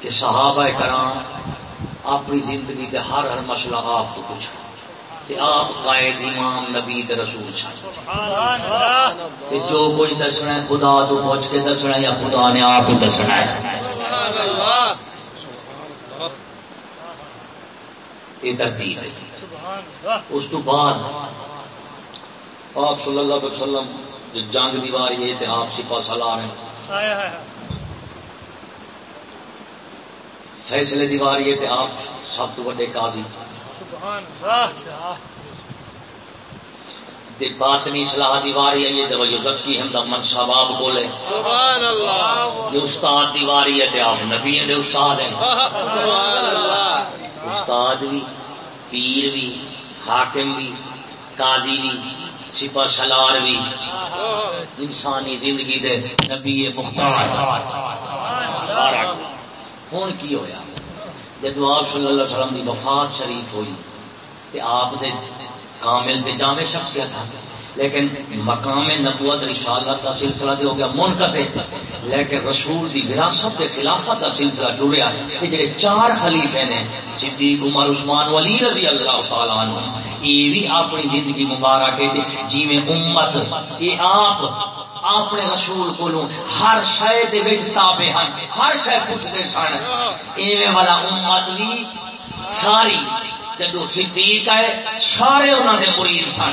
کہ صحابہ کرام اپنی زندگی دے ہر ہر مسئلہ آپ تو پوچھا کہ آپ قائد امام، نبی تے رسول سن سبحان اللہ جو کچھ دسنا ہے، خدا تو پوچھ کے دسنا ہے یا خدا نے آپ ہی دسنا ہے۔ سبحان اللہ یہ ترتیب ہے۔ اس تو بعد آپ صلی اللہ علیہ وسلم، جو جنگ دیواری ہے، تے آپ سپا سالار ہیں۔ ہائے ہائے فیصلے دیواری ہے تے آپ سب تو بڑے قاضی۔ سبحان اللہ تے باطنی اصلاح دیواری ہے، یہ تے وہ ہم دا من شباب بولے سبحان اللہ یہ استاد دیواری ہے تے آپ نبی دے استاد ہیں۔ سبحان اللہ استاد بھی، پیر بھی، حاکم بھی، قاضی بھی سپا سلار بھی۔ انسانی زندگی دے نبی مختار۔ سارا ہوں کی ہویا جدو آپ صلی اللہ علیہ وسلم دی وفات شریف ہوئی تے آپ دے کامل تے جامع شخصیت تھا لیکن مقام نبوت رسالت کا سلسلہ دے ہو گیا منقطع لیکن رسول دی وراثت کے خلافت کا سلسلہ ٹریا یہ جڑے چار خلیفے نے صدیق عمر عثمان ولی رضی اللہ تعالی عنہ یہ بھی اپنی زندگی مبارک ہے جی میں امت یہ آپ اپنے رسول کو ہر شے دے وچ تابع ہیں ہر شے پوچھتے سن۔ ایویں والا امت بھی ساری جدو صدیق ہے سارے انہوں دے مرید سن۔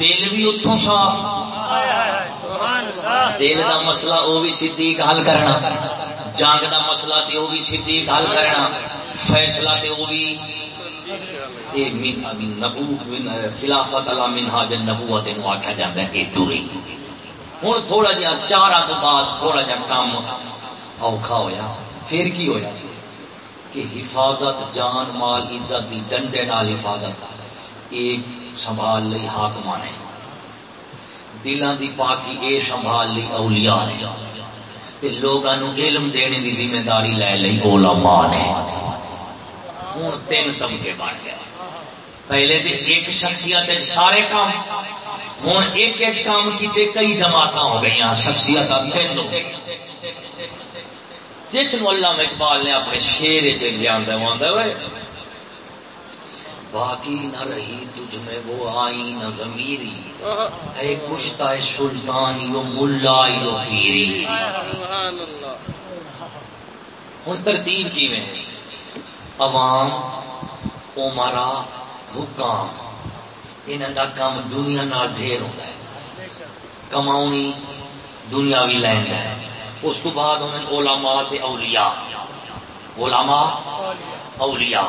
دل بھی اتوں صاف۔ دل دا مسئلہ وہ بھی صدیق حل کرنا۔ جنگ دا مسئلہ تے وہ بھی صدیق حل کرنا۔ فیصلہ تے وہ بھی خلافت اللہ منہاج نبوت آخیا جاتا ہے کہ ٹوری ہوں تھوڑا جہا چار تو بعد تھوڑا جہا کام اوکھا ہویا۔ پھر کی ہویا؟ کہ حفاظت، جان، مال، عزت دی ڈنڈے نال حفاظت۔ ایک سنبھال لی حاکم نے۔ دلان دی پاکی اے سنبھال لی اولیاء نے۔ تے لوگاں نو علم دینے دی ذمہ داری لے لئی علماء نے۔ ہوں تین طبقے بن گئے۔ پہلے تے ایک شخصیت ہے، سارے کام ہوں، ایک ایک کام کیتے کئی جماعت ہو گئی شخصیت تین جس نو علامہ اقبال نے اپنے شیر چ باقی نہ رہی تجھ میں، وہ آئی نہ ضمیری۔ اے کشتا ہے سلطان یو ملا یو پیری۔ ہوں ترتیب کی میں عوام، عمرا، حکام۔ انہوں کا کام دنیا نال ڈھیر ہوتا ہے کماؤنی دنیا بھی لینا ہے اس کو بعد انہوں علماء تے اولیاء علماء اولیاء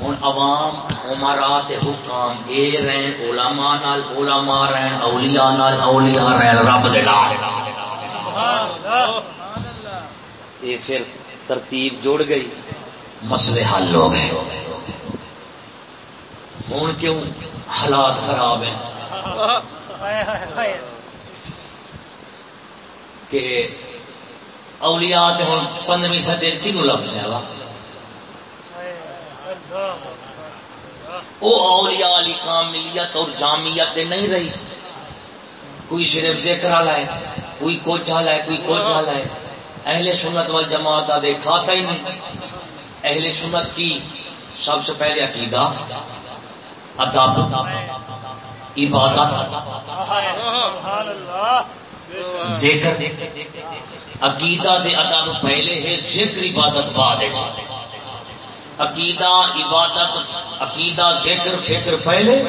ہوں عوام عمرا حکام اے رہن علماء نال علماء رہن اولیاء نال اولیاء رہن رب دے نال یہ پھر ترتیب جڑ گئی مسئلے حل ہو گئے ہوں کیوں حالات خراب ہیں۔ کہ اولیاء تے ہوں پندرہویں صدی کنو لفظ ہے وہ اولیاء علی کاملیت اور جامعیت دے نہیں رہی۔ کوئی صرف ذکر والا ہے، کوئی کوچ والا ہے، کوئی کوچ والا ہے۔ اہل سنت وال جماعت دے کھاتا ہی نہیں۔ اہل سنت کی سب سے پہلے عقیدہ ادب، عبادت، ذکر، عقیدہ دے ادب پہلے ہے، ذکر، عبادت بعد ہے۔ عقیدہ، عبادت، عقیدہ، ذکر، فکر پہلے،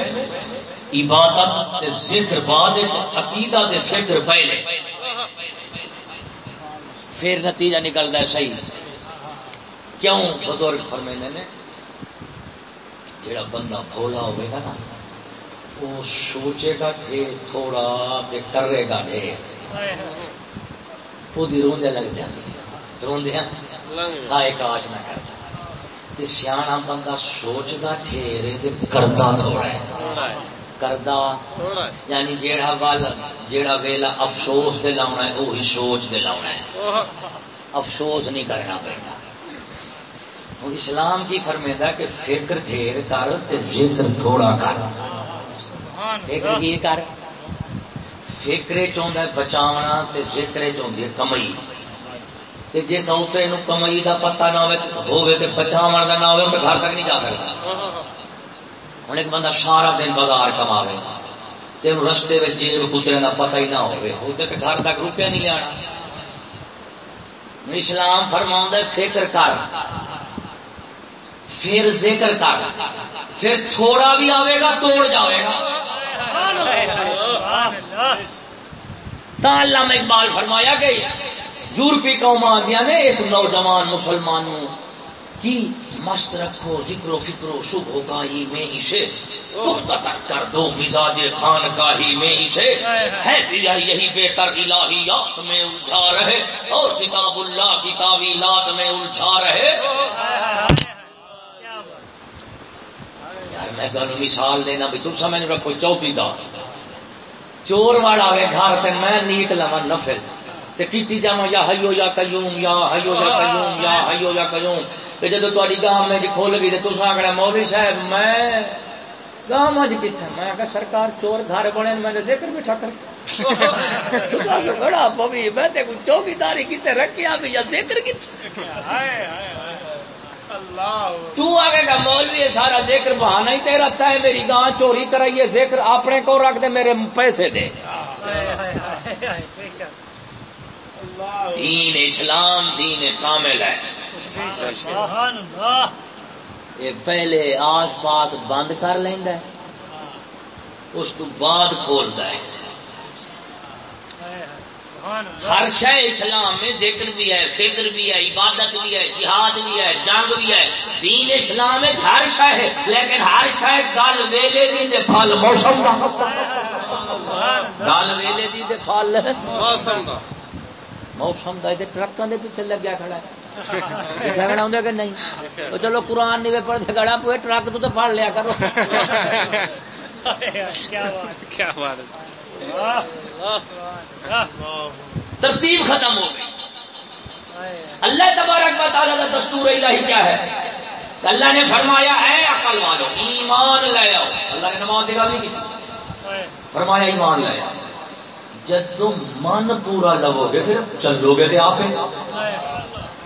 عبادت ذکر بعد عقیدہ دے فکر پہلے۔ پھر نتیجہ نکلتا ہے صحیح۔ کیوں بزرگ فرمینے نے؟ جڑا بندہ بھولا ہوئے گا نا، وہ سوچے گا ڈھیر تھوڑا تے کرے گا ڈھیر۔ وہ روندے لگ جاتی روندے ہائے کاش نہ کرتا۔ سیاح بندہ سوچتا ٹھیرے کردا تھوڑا ہے۔ کردا یعنی جیڑا ول جیڑا ویلا افسوس دے لاؤنا ہے وہی سوچ دے لاؤنا ہے۔ افسوس نہیں کرنا پڑتا۔ ہوں اسلام کی فرمیدا کہ فکر ڈھیر کر ذکر تھوڑا کر۔ فکر کی کر۔ فکرے چاہتا ہے بچاونا ذکر چاہتی ہے کمائی۔ جی سوتے نو کمائی دا پتہ نہ ہوئے کا نہ ہوئے تو گھر تک نہیں جا سکتا ہوں ایک بندہ سارا دن بازار کما رستے میں جیب کترے کا پتہ ہی نہ ہوئے ہوتے تو گھر تک روپیہ نہیں لیا اسلام فرما فکر کر۔ پھر ذکر کر، پھر تھوڑا بھی آئے گا، توڑ جائے گا۔ علامہ اقبال فرمایا کہ یورپی قوم آدیا نے اس نوجوان مسلمانوں کی مست رکھو، ذکر و فکر و شبھ ہوگا ہی میں اسے پختہ کر دو، مزاج خان کا ہی میں اسے۔ ہے دیا یہی بہتر الہیات میں الجھا رہے اور کتاب اللہ کی تعویلات میں الجھا رہے۔ میں تمہیں مثال دینا بھی، تم سمجھ رکھو، چوکی دار چور والا آئے گھر تے میں نیت لوا نفل۔ تے کیتی جاواں، یا حیو یا قیوم، یا حیو یا قیوم، یا حیو یا قیوم۔ تے جدو تہاڈی گاہ میں جی کھول گئی تے تساں آکھنا، مولوی صاحب، میں گاہ مج کتنے میں کہ سرکار چور گھر بنے، میں نے ذکر بھی ٹھکر تساں بڑا پوی میں تے کوئی چوکیداری کیتے، رکھیا بھی یا ذکر کیتے تو آگے گا مولوی سارا ذکر بہانا ہی تیرا ہے میری گاں چوری کرائیے ذکر اپنے کو رکھ دے میرے پیسے دے۔ دین اسلام دین کامل ہے۔ یہ پہلے آس پاس بند کر لینا ہے اس کو بعد کھولتا ہے۔ ہر شہ اسلام میں ذکر بھی ہے فکر بھی ہے عبادت بھی ہے جہاد بھی ہے جنگ بھی ہے۔ دین اسلام میں ہر شہ ہے لیکن ہر شہ گل ویلے دی دے پھل۔ موسم دا۔ گل ویلے دی دے پھل۔ موسم دا۔ موسم دا تے ٹرکاں دے پیچھے لگیا کھڑا ہے۔ جھگڑا ہوندا کہ نہیں؟ چلو قرآن نہیں پڑھ جھگڑا پوے ٹرک تو تے پڑھ لیا کرو۔ کیا بات ترتیب ختم ہو گئی۔ اللہ تبارک و تعالیٰ کا دستور الہی کیا ہے؟ اللہ نے فرمایا، اے عقل والو، ایمان لے آؤ۔ اللہ نے نماز دے گل نہیں کی فرمایا، ایمان لے آؤ۔ جب تم من پورا لو گے، پھر چلو گے تو آپ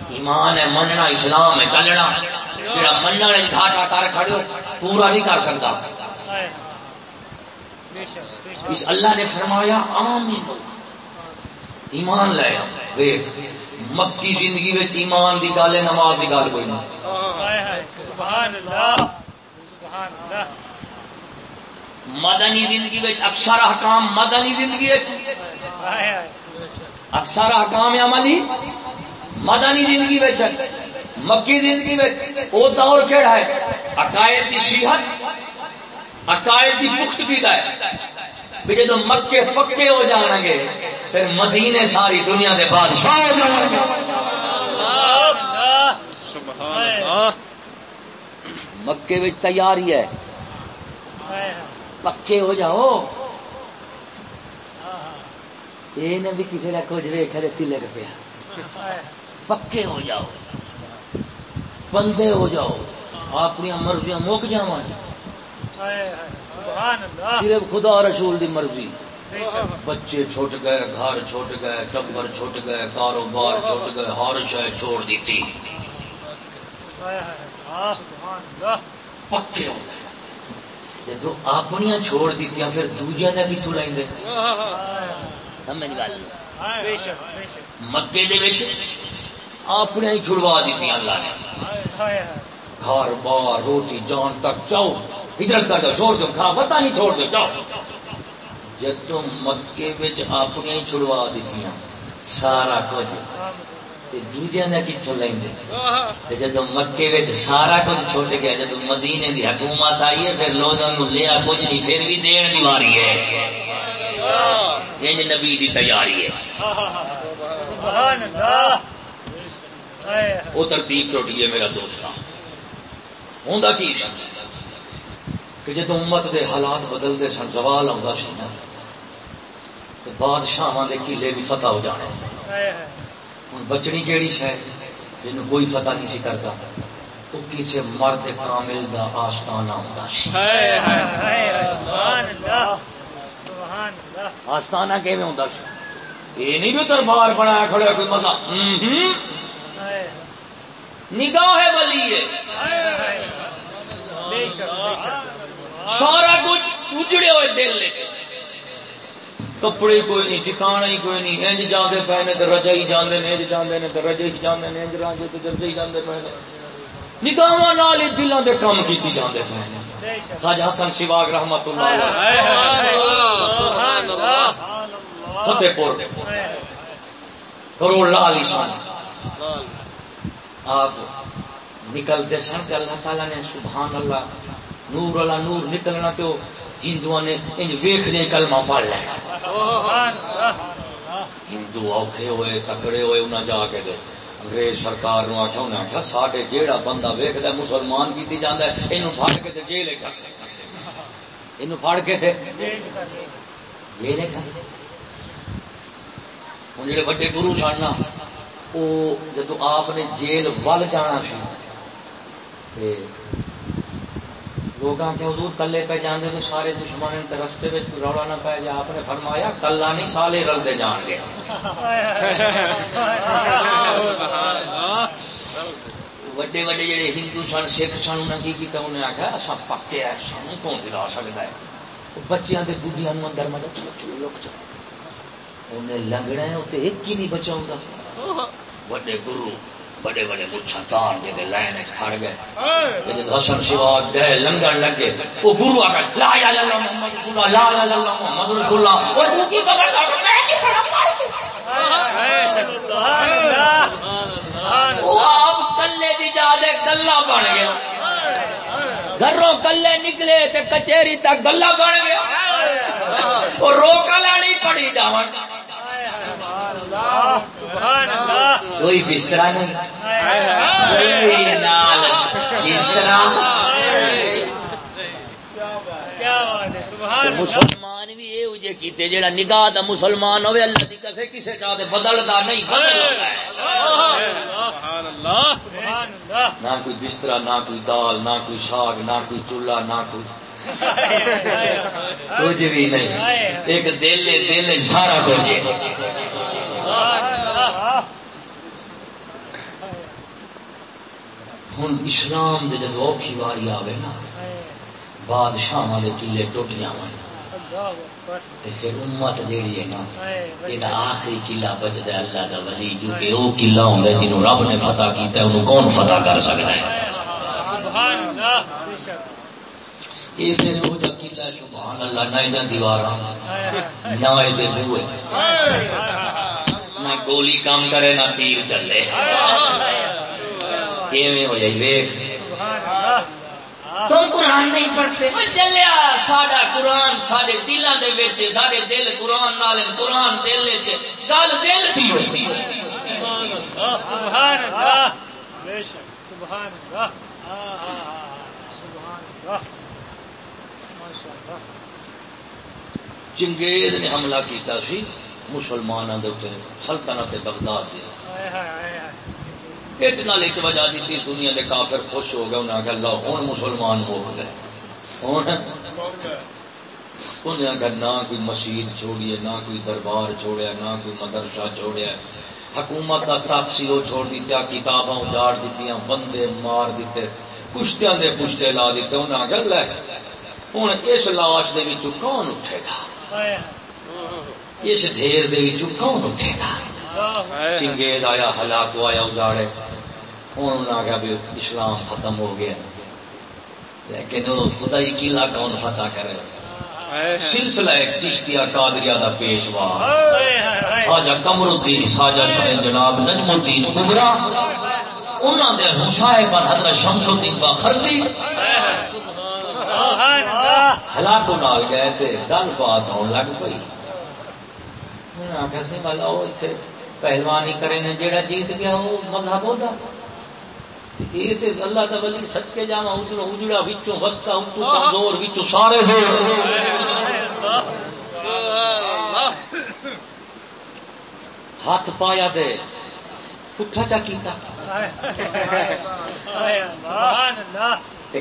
ایمان ہے، مننا، اسلام ہے، چلنا۔ جڑا مننا گھاٹا کر کھڑے پورا نہیں کر سکتا۔ اس اللہ نے فرمایا آمین. ایمان لے. دیکھ مکی زندگی میں ایمان دی گل ہے نماز دی گل کوئی نہیں. مدنی زندگی میں اکثر حکام مدنی زندگی اکثر حکام عملی مدنی زندگی میں مکی زندگی میں وہ دور کہڑا ہے؟ عقائد کی صحت عقائد کی پختگی کا ہے بھی جدو مکے پکے ہو جان گے پھر مدینے ساری دنیا کے بادشاہ ہو جان گے۔ مکے میں تیاری ہے۔ پکے ہو جاؤ۔ یہ نے بھی کسی نے کچھ ویخ تلک پیا۔ پکے ہو جاؤ۔ بندے ہو جاؤ۔ اپنی مرضیاں مک جا صرف خدا رسول دی مرضی۔ بچے چھوٹ گئے گھر چھوٹ گئے ٹبر چھوٹ گئے کاروبار چھوٹ گئے ہر شہ چھوڑ دیتی۔ پکے ہو گئے۔ جدو اپنی چھوڑ دیتی پھر دوجیا نے کتوں لیں گے۔ سمجھ گل۔ مکے دے اپنے ہی چھڑوا دیتی اللہ نے۔ گھر بار روٹی جان تک چاؤ۔ ہجرت کر دو چھوڑ دو کھا پتا نہیں چھوڑ دو جاؤ۔ جب تم مکے بچ اپنی چھڑوا دیتی سارا کچھ۔ دوجے نے کتوں لیں گے جدو مکے بچ سارا کچھ چھوٹ گیا جب مدینے دی حکومت آئی ہے پھر لوگوں لیا کچھ نہیں پھر بھی دین دیواری ہے۔ یہ نبی دی تیاری ہے۔ وہ ترتیب ٹوٹی ہے میرا دوست ہوں کی کہ جب امت دے حالات بدلتے سن، زوال آتا سی نا تو بادشاہ کے کیلے بھی فتح ہو جانے ہوں بچنی کہڑی شاید جن کوئی فتح نہیں سی کرتا۔ وہ کسی مرد کامل دا آستانہ ہوتا سی۔ آستانہ کہ ہوتا یہ نہیں بھی دربار بنایا کھڑے کوئی مزہ۔ نگاہ ولی ہے۔ بے شک بے شک۔ سارا کچھ اجڑے ہوئے دل لے کپڑے کوئی نہیں ٹھکانا ہی کوئی نہیں۔ انج جانے پے نے تو رجا ہی جانے نے، انج جانے نے تو رجے ہی جانے نے، انج راجے تو جلدی ہی جانے پے نے نگاہ نال ہی دلوں دے کام کیتی جاندے پے نے خواجہ حسن شواگ رحمت اللہ فتح پور کروڑ لال شان آپ نکلتے سن کہ اللہ تعالیٰ نے سبحان اللہ نور والا نور نکلنا تو ہندو نے ویخ دے کلمہ پڑھ لینا ہندو اوکھے ہوئے، تکڑے ہوئے انہیں جا کے دے۔ انگریز سرکار نو آخیا انہیں آخیا ساڈے جیڑا بندہ ویکد مسلمان کیتی جانا ہے یہ پڑ کے جیل یہ پھڑ کے تھے جی نے ہوں جڑے وڈے گرو سن وہ جدو آپ نے جیل ول جانا سی لوگ آتے حضور کلے پہ جانے بھی سارے دشمن رستے میں رولا نہ پہ جا، آپ نے فرمایا کلا نہیں، سالے رلتے جان گے۔ وڈے وڈے جڑے ہندو سن، سکھ سن انہیں کی کیتا انہیں آخیا اصا پکے ہے سانو کون دلا سکتا ہے۔ بچیاں کے بڑھیا اندر مطلب چلو چلو لوگ چلو انہیں لنگنا ہے اسے ایک ہی نہیں بچاؤں گا وڈے گرو۔ بڑے بڑے مچھا تار کے لائن کھڑ گئے۔ حسن سوا گئے لنگن لگے۔ وہ گرو آ کر لا اللہ محمد رسول اللہ لا اللہ محمد رسول اللہ۔ وہ تو کی پکڑ کر میں کی وہ آپ کلے دی جا دے گلا بن گیا۔ گھروں کلے نکلے تے کچہری تک گلا بن گیا۔ وہ روکا لانی پڑی جاون کوئی بستر نہیں۔ کوئی نال۔ بستر مسلمان بھی یہ کیتے نگاہ دا مسلمان ہوئے اللہ دی کسے کسے چاہ دے بدلدا نہیں بدلدا نہ کوئی بستر نہ کوئی دال نہ کوئی ساگ نہ کوئی چولہا نہ کوئی۔ کچھ بھی نہیں۔ ایک دل دل سارا کچھ۔ ہوں اسلام دے جدو اوکھی واری آوے نا، بادشاہ والے قلعے ٹوٹ جاون پھر امت جیڑی ہے نا، یہ آخری قلعہ بچتا ہے اللہ کا ولی، کیونکہ وہ قلعہ ہوں جنہوں رب نے فتح کیتا ہے، انہوں کون فتح کر سکتا ہے؟ یہ پھر وہ قلعہ سبحان اللہ نہ دیوار نہ بوئے نہ گولی کام کرے نہ تیر چلے۔ ہو جائے ویخ تم قرآن نہیں پڑھتے۔ چلیا ساڈا قرآن سارے دلوں کے سارے دل قرآن نال قرآن دل گل دل کی ہوئی۔ سبحان اللہ۔ سبحان اللہ۔ سبحان اللہ۔ چنگیز نے حملہ کیتا سی۔ مسلمانوں کے سلطنت بغداد اتنا لکھ وجہ دیتی دنیا کے کافر خوش ہو گئے انہیں آخر اللہ ہوں مسلمان موک گئے۔ انہیں آخر نہ کوئی مسیح چھوڑیے نہ کوئی دربار چھوڑیا نہ کوئی مدرسہ چھوڑیا۔ حکومت کا تاپسی وہ چھوڑ دیتا کتاباں اجاڑ دیتی بندے مار دیتے کشتیاں دے پشتے لا دیتے انہیں آخر لے ہوں اس لاش دے کون اٹھے گا؟ اس ڈھیر دے کون اٹھے گا؟ چنگیز آیا ہلاک آیا اجاڑے ہوں انہیں آگیا بھی اسلام ختم ہو گیا۔ لیکن وہ خدائی قلعہ کون فتح کرے؟ سلسلہ ایک چشتیا قادریا دا پیشوا۔ خواجہ کمر الدین خواجہ شاہ جناب نجم الدین کبرا انہوں نے صاحب حضرت شمس الدین باخردی۔ ہلاک نال گئے گل بات ہونے لگ پئی۔ آخیا سی وہ اتنے پہلوانی کرے نے جیت گیا وہ مذہب ہوتا یہ اللہ کا ولی سچ کے اجڑا اجڑا وستا اتو کمزور سارے ہاتھ پایا دے، پٹھا چا کیتا۔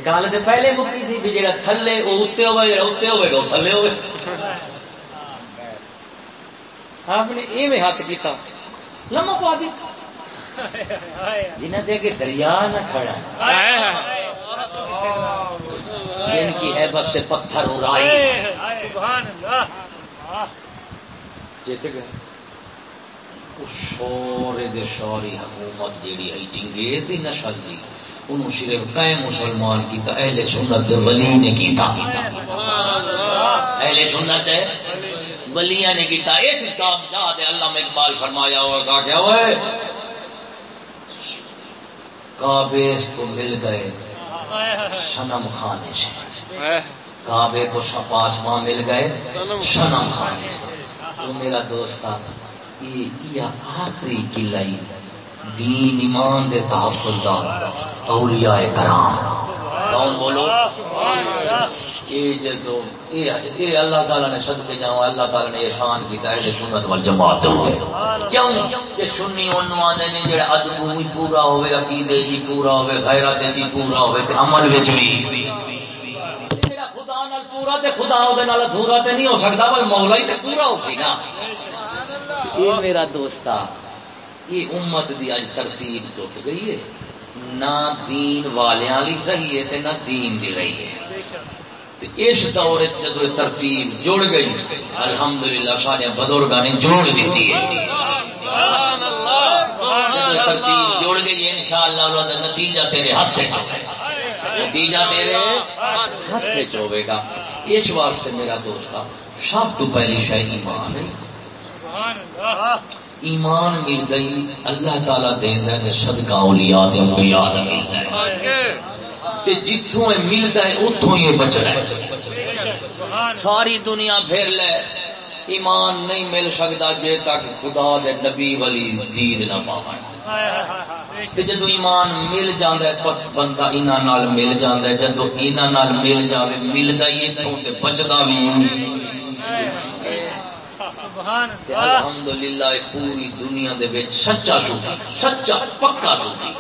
گل تو پہلے مکی سی بھی جا تھلے وہ اتنے ہوئے اتنے ہوئے گا تھلے ہوئے آپ نے یہ ہاتھ کیتا لما پا دیتا۔ جنہ سے کہ دریا نہ کھڑا۔ جن کی ہے بس سے پتھر اڑائی۔ سبحان اللہ جیت گئے شورے دے شوری حکومت جیڑی ہے چنگیز دی نسل دی۔ انہوں صرف قائم مسلمان کیتا، اہل سنت ولی نے کیتا۔ اہل سنت ہے؟ ولیاں نے کیتا، اس کام جا دے اللہ میں اقبال فرمایا، اور کہا کیا ہوئے کعبے کو مل گئے، شنم خانے سے۔ کعبے کو شپاس ماں مل گئے، شنم خانے سے۔ وہ میرا دوست یہ آخری قلعہ دین ایمان دے تحفظ اولیاء کرام۔ کون بولو؟ یہ جدو یہ اللہ تعالیٰ نے سد کے جاؤ اللہ تعالیٰ نے احسان کیا ہے سنت وال جماعت کیوں؟ کہ سنی انہوں آدھے نے جڑا ادب بھی پورا ہوئے، عقیدے جی پورا ہوئے غیرت جی پورا ہوئے، تے عمل وچ بھی جڑا خدا نال پورا تے خدا دے نال ادھورا تے نہیں ہو سکتا، بل مولا ہی تے پورا ہو سی نا۔ یہ میرا دوستا یہ امت دی اج ترتیب ٹوٹ گئی ہے۔ نہ دین والیاں لی رہی ہے تے نہ دین دی رہی ہے۔ اس دور جدو ترتیب جڑ گئی، الحمدللہ سارے بزرگوں نے جوڑ دیتی ہے۔ ترتیب جڑ گئی ان شاء اللہ نتیجہ تیرے ہاتھ نتیجہ تیرے ہاتھ ہوے گا۔ اس واسطے میرا دوست سب تو پہلی شاید ایمان ہے۔ ایمان مل گئی، اللہ تعالی دینا ہے صدقہ اولیاء تے انبیاء دا ملدا ہے۔ تے جتھوں ملدا ہے اتھوں یہ بچنا ہے۔ ساری دنیا پھر لے۔ ایمان نہیں مل سکتا جے تک خدا دے نبی ولی دید نہ پاون جدو ایمان مل جاندہ ہے بندہ انہاں نال مل جاندہ ہے۔ جدو انہاں نال مل جاوے ملدا ہی اتھوں تے بچدا بھی الحمدللہ پوری دنیا دے وچ سچا صوفی، سچا پکا صوفی۔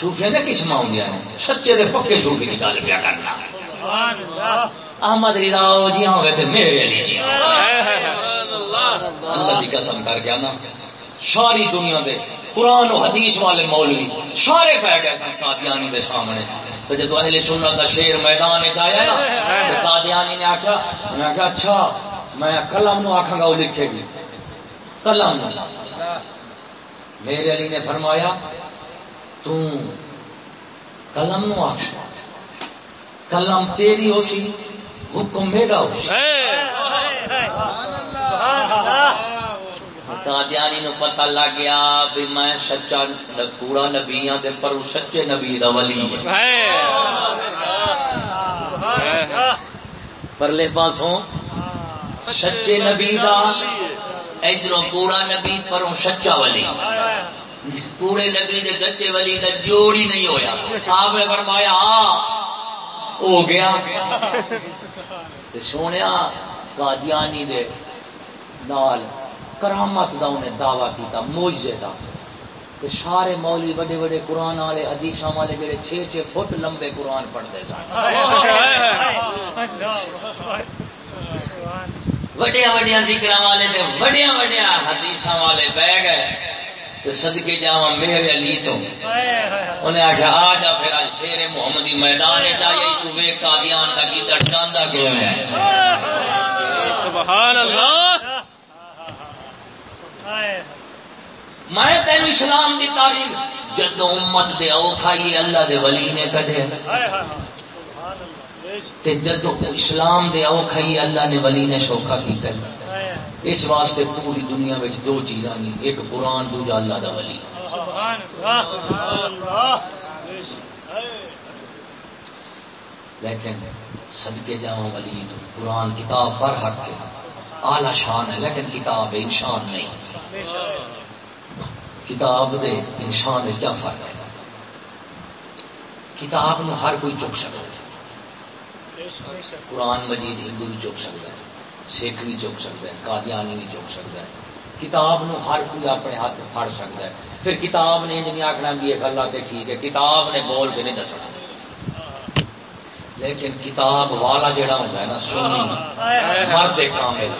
صوفیاں دے قسم ہوندیا ہیں سچے دے پکے صوفی کی گل پیا کرنا۔ احمد رضا جی ہوئے تے میرے علی جی اللہ۔ دی قسم کر کے نا ساری دنیا دے قرآن و حدیث والے مولوی سارے پہ گئے سن قادیانی دے سامنے۔ تو جب اہل سنت دا شیر میدان آیا نا قادیانی نے آخیا میں آخیا اچھا میں کلم نو آخا گا وہ لکھے گی۔ کلم میرے علی نے فرمایا تو کلم نو آخ کلم تیری ہو سی حکم میرا ہو سی قادیانی نو پتہ لگ گیا بھی میں سچا کوڑا نبی ہاں تے پر سچے نبی دا ولی پرلے پاسوں سچے نبی دا ادھر کوڑا نبی پروں سچا ولی۔ کوڑے نبی دے سچے ولی دا جوڑ ہی نہیں ہویا۔ آپ نے فرمایا ہو گیا۔ سونے قادیانی دے نال کرامت دا انہیں دعویٰ کیتا موجے دا۔ کہ سارے مولی بڑے بڑے قرآن والے حدیث والے جڑے چھ چھ فٹ لمبے قرآن پڑھتے سن۔ وڈیا وڈیا ذکر والے تے وڈیا وڈیا حدیث والے بہ گئے۔ تو صدقے جا میرے علی تو۔ انہیں آخیا آ جا پھر آج شیر محمدی میدان چاہیے تو وے قادیان کا کی کیوں ہے سبحان اللہ۔ میں تین اسلام دی تاریخ جدو امت دے او کھائی اللہ دے ولی نے کدے تے جدو اسلام دے او کھائی اللہ نے ولی نے شوکا کیتا اس واسطے پوری دنیا میں دو چیزاں نہیں ایک قرآن، دوجا اللہ دا ولی۔ لیکن صدقے جاؤں ولی تو قرآن کتاب پر حق ہے آلہ شان ہے، لیکن کتاب انسان نہیں۔ کتاب دے انسان کیا فرق ہے؟ کتاب نو ہر کوئی چک سکتا ہے۔ قرآن مجید ہندو بھی چک سکتا ہے۔ سکھ بھی چک سکتا ہے، قادیانی بھی چک سکتا ہے۔ کتاب نو ہر کوئی اپنے ہاتھ پھڑ سکتا ہے۔ پھر کتاب نے نہیں آخنا بھی یہ گلا تے ٹھیک ہے، کتاب نے بول کے نہیں دسنا۔ لیکن کتاب والا جڑا ہوتا ہے نا، سنی مرد کامل،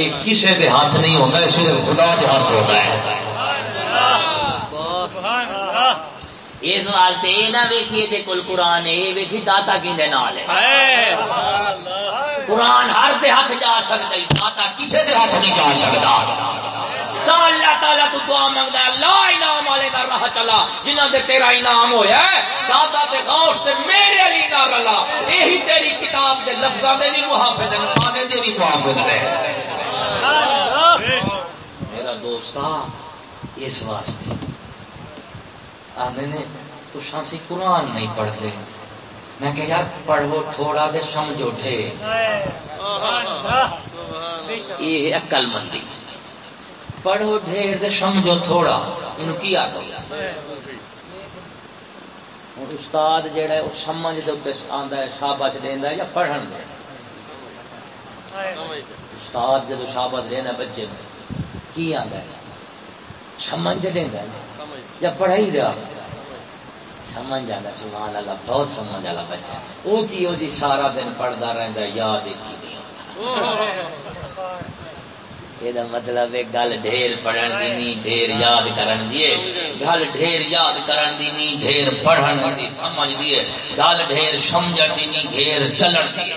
یہ کسی کے ہاتھ نہیں ہوتا صرف خدا کے ہاتھ ہوتا ہے۔ اس واسطے یہ نہ ویکھیے تے کل قرآن ہے یہ ویکھی داتا کیندے نال ہے۔ قرآن ہر دے ہاتھ جا سکتا ہے داتا کسے دے ہاتھ نہیں جا سکتا تا اللہ تعالیٰ تو دعا لا انعام والے دا راہ چلا جنہاں دے تیرا انعام ہویا ہے دادا تے غوث تے میرے علی رلا۔ یہی تیری کتاب دے لفظاں دے بھی محافظ ہیں مانے دے بھی محافظ ہیں۔ میرا دوستا اس واسطے آدھے نے، تو شانسی قرآن نہیں پڑھتے۔ میں کہ یار، پڑھو تھوڑا دے سمجھو ٹھے یہ عقل مندی۔ پڑھو ڈھیر دے، سمجھو تھوڑا۔ انہوں کی آدھو اور استاد جڑا ہے، وہ سمجھ دے اوپر آندا ہے شاباش دیندا یا پڑھن دے۔ استاد جدو شابت لینا بچے کی آتا ہے؟ سمجھ دینا یا پڑھائی دیا سمجھ آتا سبحان اللہ بہت سمجھ والا بچہ۔ وہ کی ہو جی سارا دن پڑھتا رہتا یاد ایک ہی یہ مطلب ہے گل ڈھیر پڑھن دی نہیں ڈھیر یاد کرن دیے گل ڈھیر یاد کرن دی نہیں ڈھیر پڑھن دی سمجھ دیے گل ڈھیر سمجھن دی نہیں ڈھیر چلن دی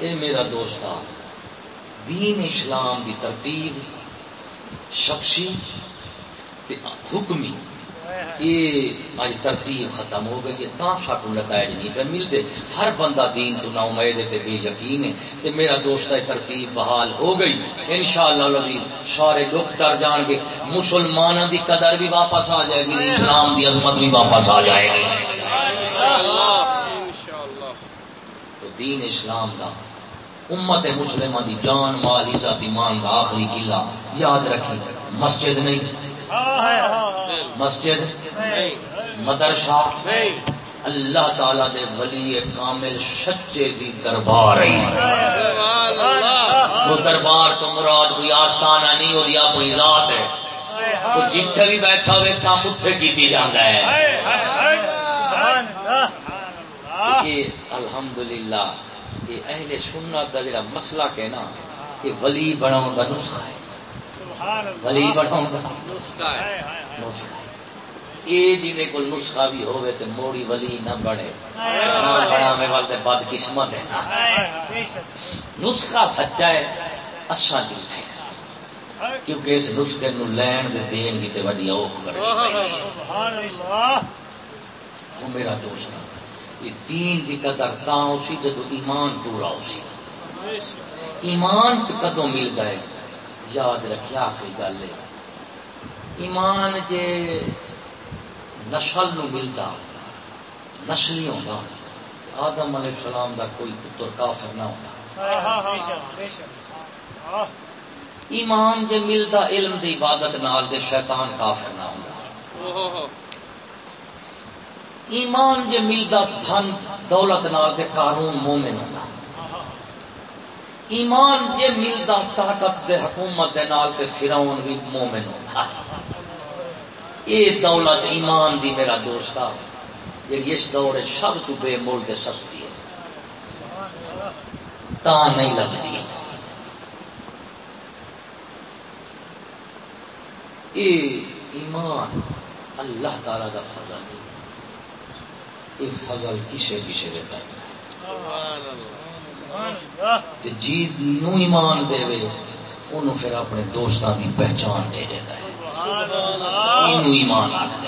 اے میرا دوست دین اسلام دی ترتیب شخصی حکمی یہ اج ترتیب ختم ہو گئی ہے تا ساتھ نتائج نہیں پہ ملتے۔ ہر بندہ دین تو نہ امید تے بے یقین ہے۔ تے میرا دوست ہے ترتیب بحال ہو گئی۔ انشاءاللہ العزیز سارے لوگ ڈر جان گے۔ مسلمانوں دی قدر بھی واپس آ جائے گی اسلام دی عظمت بھی واپس آ جائے گی۔ تو دین اسلام دا امت مسلمہ دی جان مال عزت ایمان دا آخری قلعہ یاد رکھی مسجد نہیں۔ مسجد مدرسہ اللہ تعالی دے ولی کامل سچے دی دربار وہ دربار تو مراد کوئی آستانہ نہیں ہو دیا کوئی ذات ہے۔ جتھے بھی بیٹھا ہوئے کام اتنے کی جانا ہے۔ الحمدللہ یہ اہل سنت کا جڑا مسئلہ کہنا یہ ولی بناؤ کا نسخہ ہے۔ ولی بڑھاؤں گا یہ جی کو نسخہ بھی ہوئے تو موڑی ولی نہ بڑھے بڑا میں والے بد قسمت ہے۔ نسخہ سچا ہے اچھا جھوٹے کیونکہ اس نسخے نو لین دے دین کی تے وڈی اوکھ کرے وہ میرا دوست یہ دین کی قدر تا اسی جدو ایمان پورا اسی۔ ایمان کدو ملتا ہے یاد رکھے آخری گل ہے۔ ایمان جے نسل نو ملتا نسلی ہوتا آدم علیہ السلام دا کوئی پتر کافر نہ ہوتا ایمان جے ملتا، علم دی عبادت نال دے شیطان کافر نہ ہوتا ایمان جے ملتا دھن دولت نال دے قانون مومن ہوتا ایمان جے ملتا طاقت دے حکومت دے نال تے فرعون بھی مومن ہوتا اے دولت ایمان دی میرا دوستا جی یعنی اس دور سب تو بے مول دے سستی ہے۔ تا نہیں لگتی۔ اے ایمان اللہ تعالی دا فضل۔ ہے اے فضل کسے کسے سبحان اللہ۔ جی نو ایمان دے انہوں پھر اپنے دوستان کی پہچان دے دیتا ہے ایمان آخر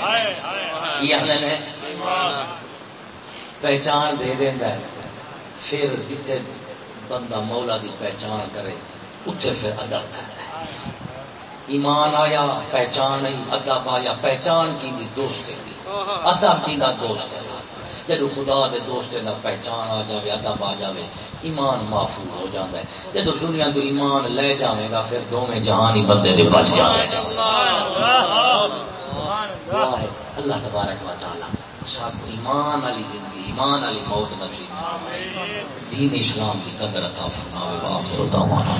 پہچان دے دینا ہے۔ پھر جتنے بندہ مولا دی پہچان کرے اتنے پھر ادب کرتا ہے۔ ایمان آیا پہچان ادب آیا پہچان کی دی دوست کی ادب کی دوست ہے۔ جدو خدا دے دوست دا پہچان آ جائے ادب آ جائے ایمان محفوظ ہو جاتا ہے۔ جب دنیا تو ایمان لے جائے گا، پھر دونوں جہان ہی بندے دے بچ جائے گا۔ اللہ تبارک و تعالی ایمان زندگی، ایمان موت دین اسلام کی قدر عطا فرماوے دعوانا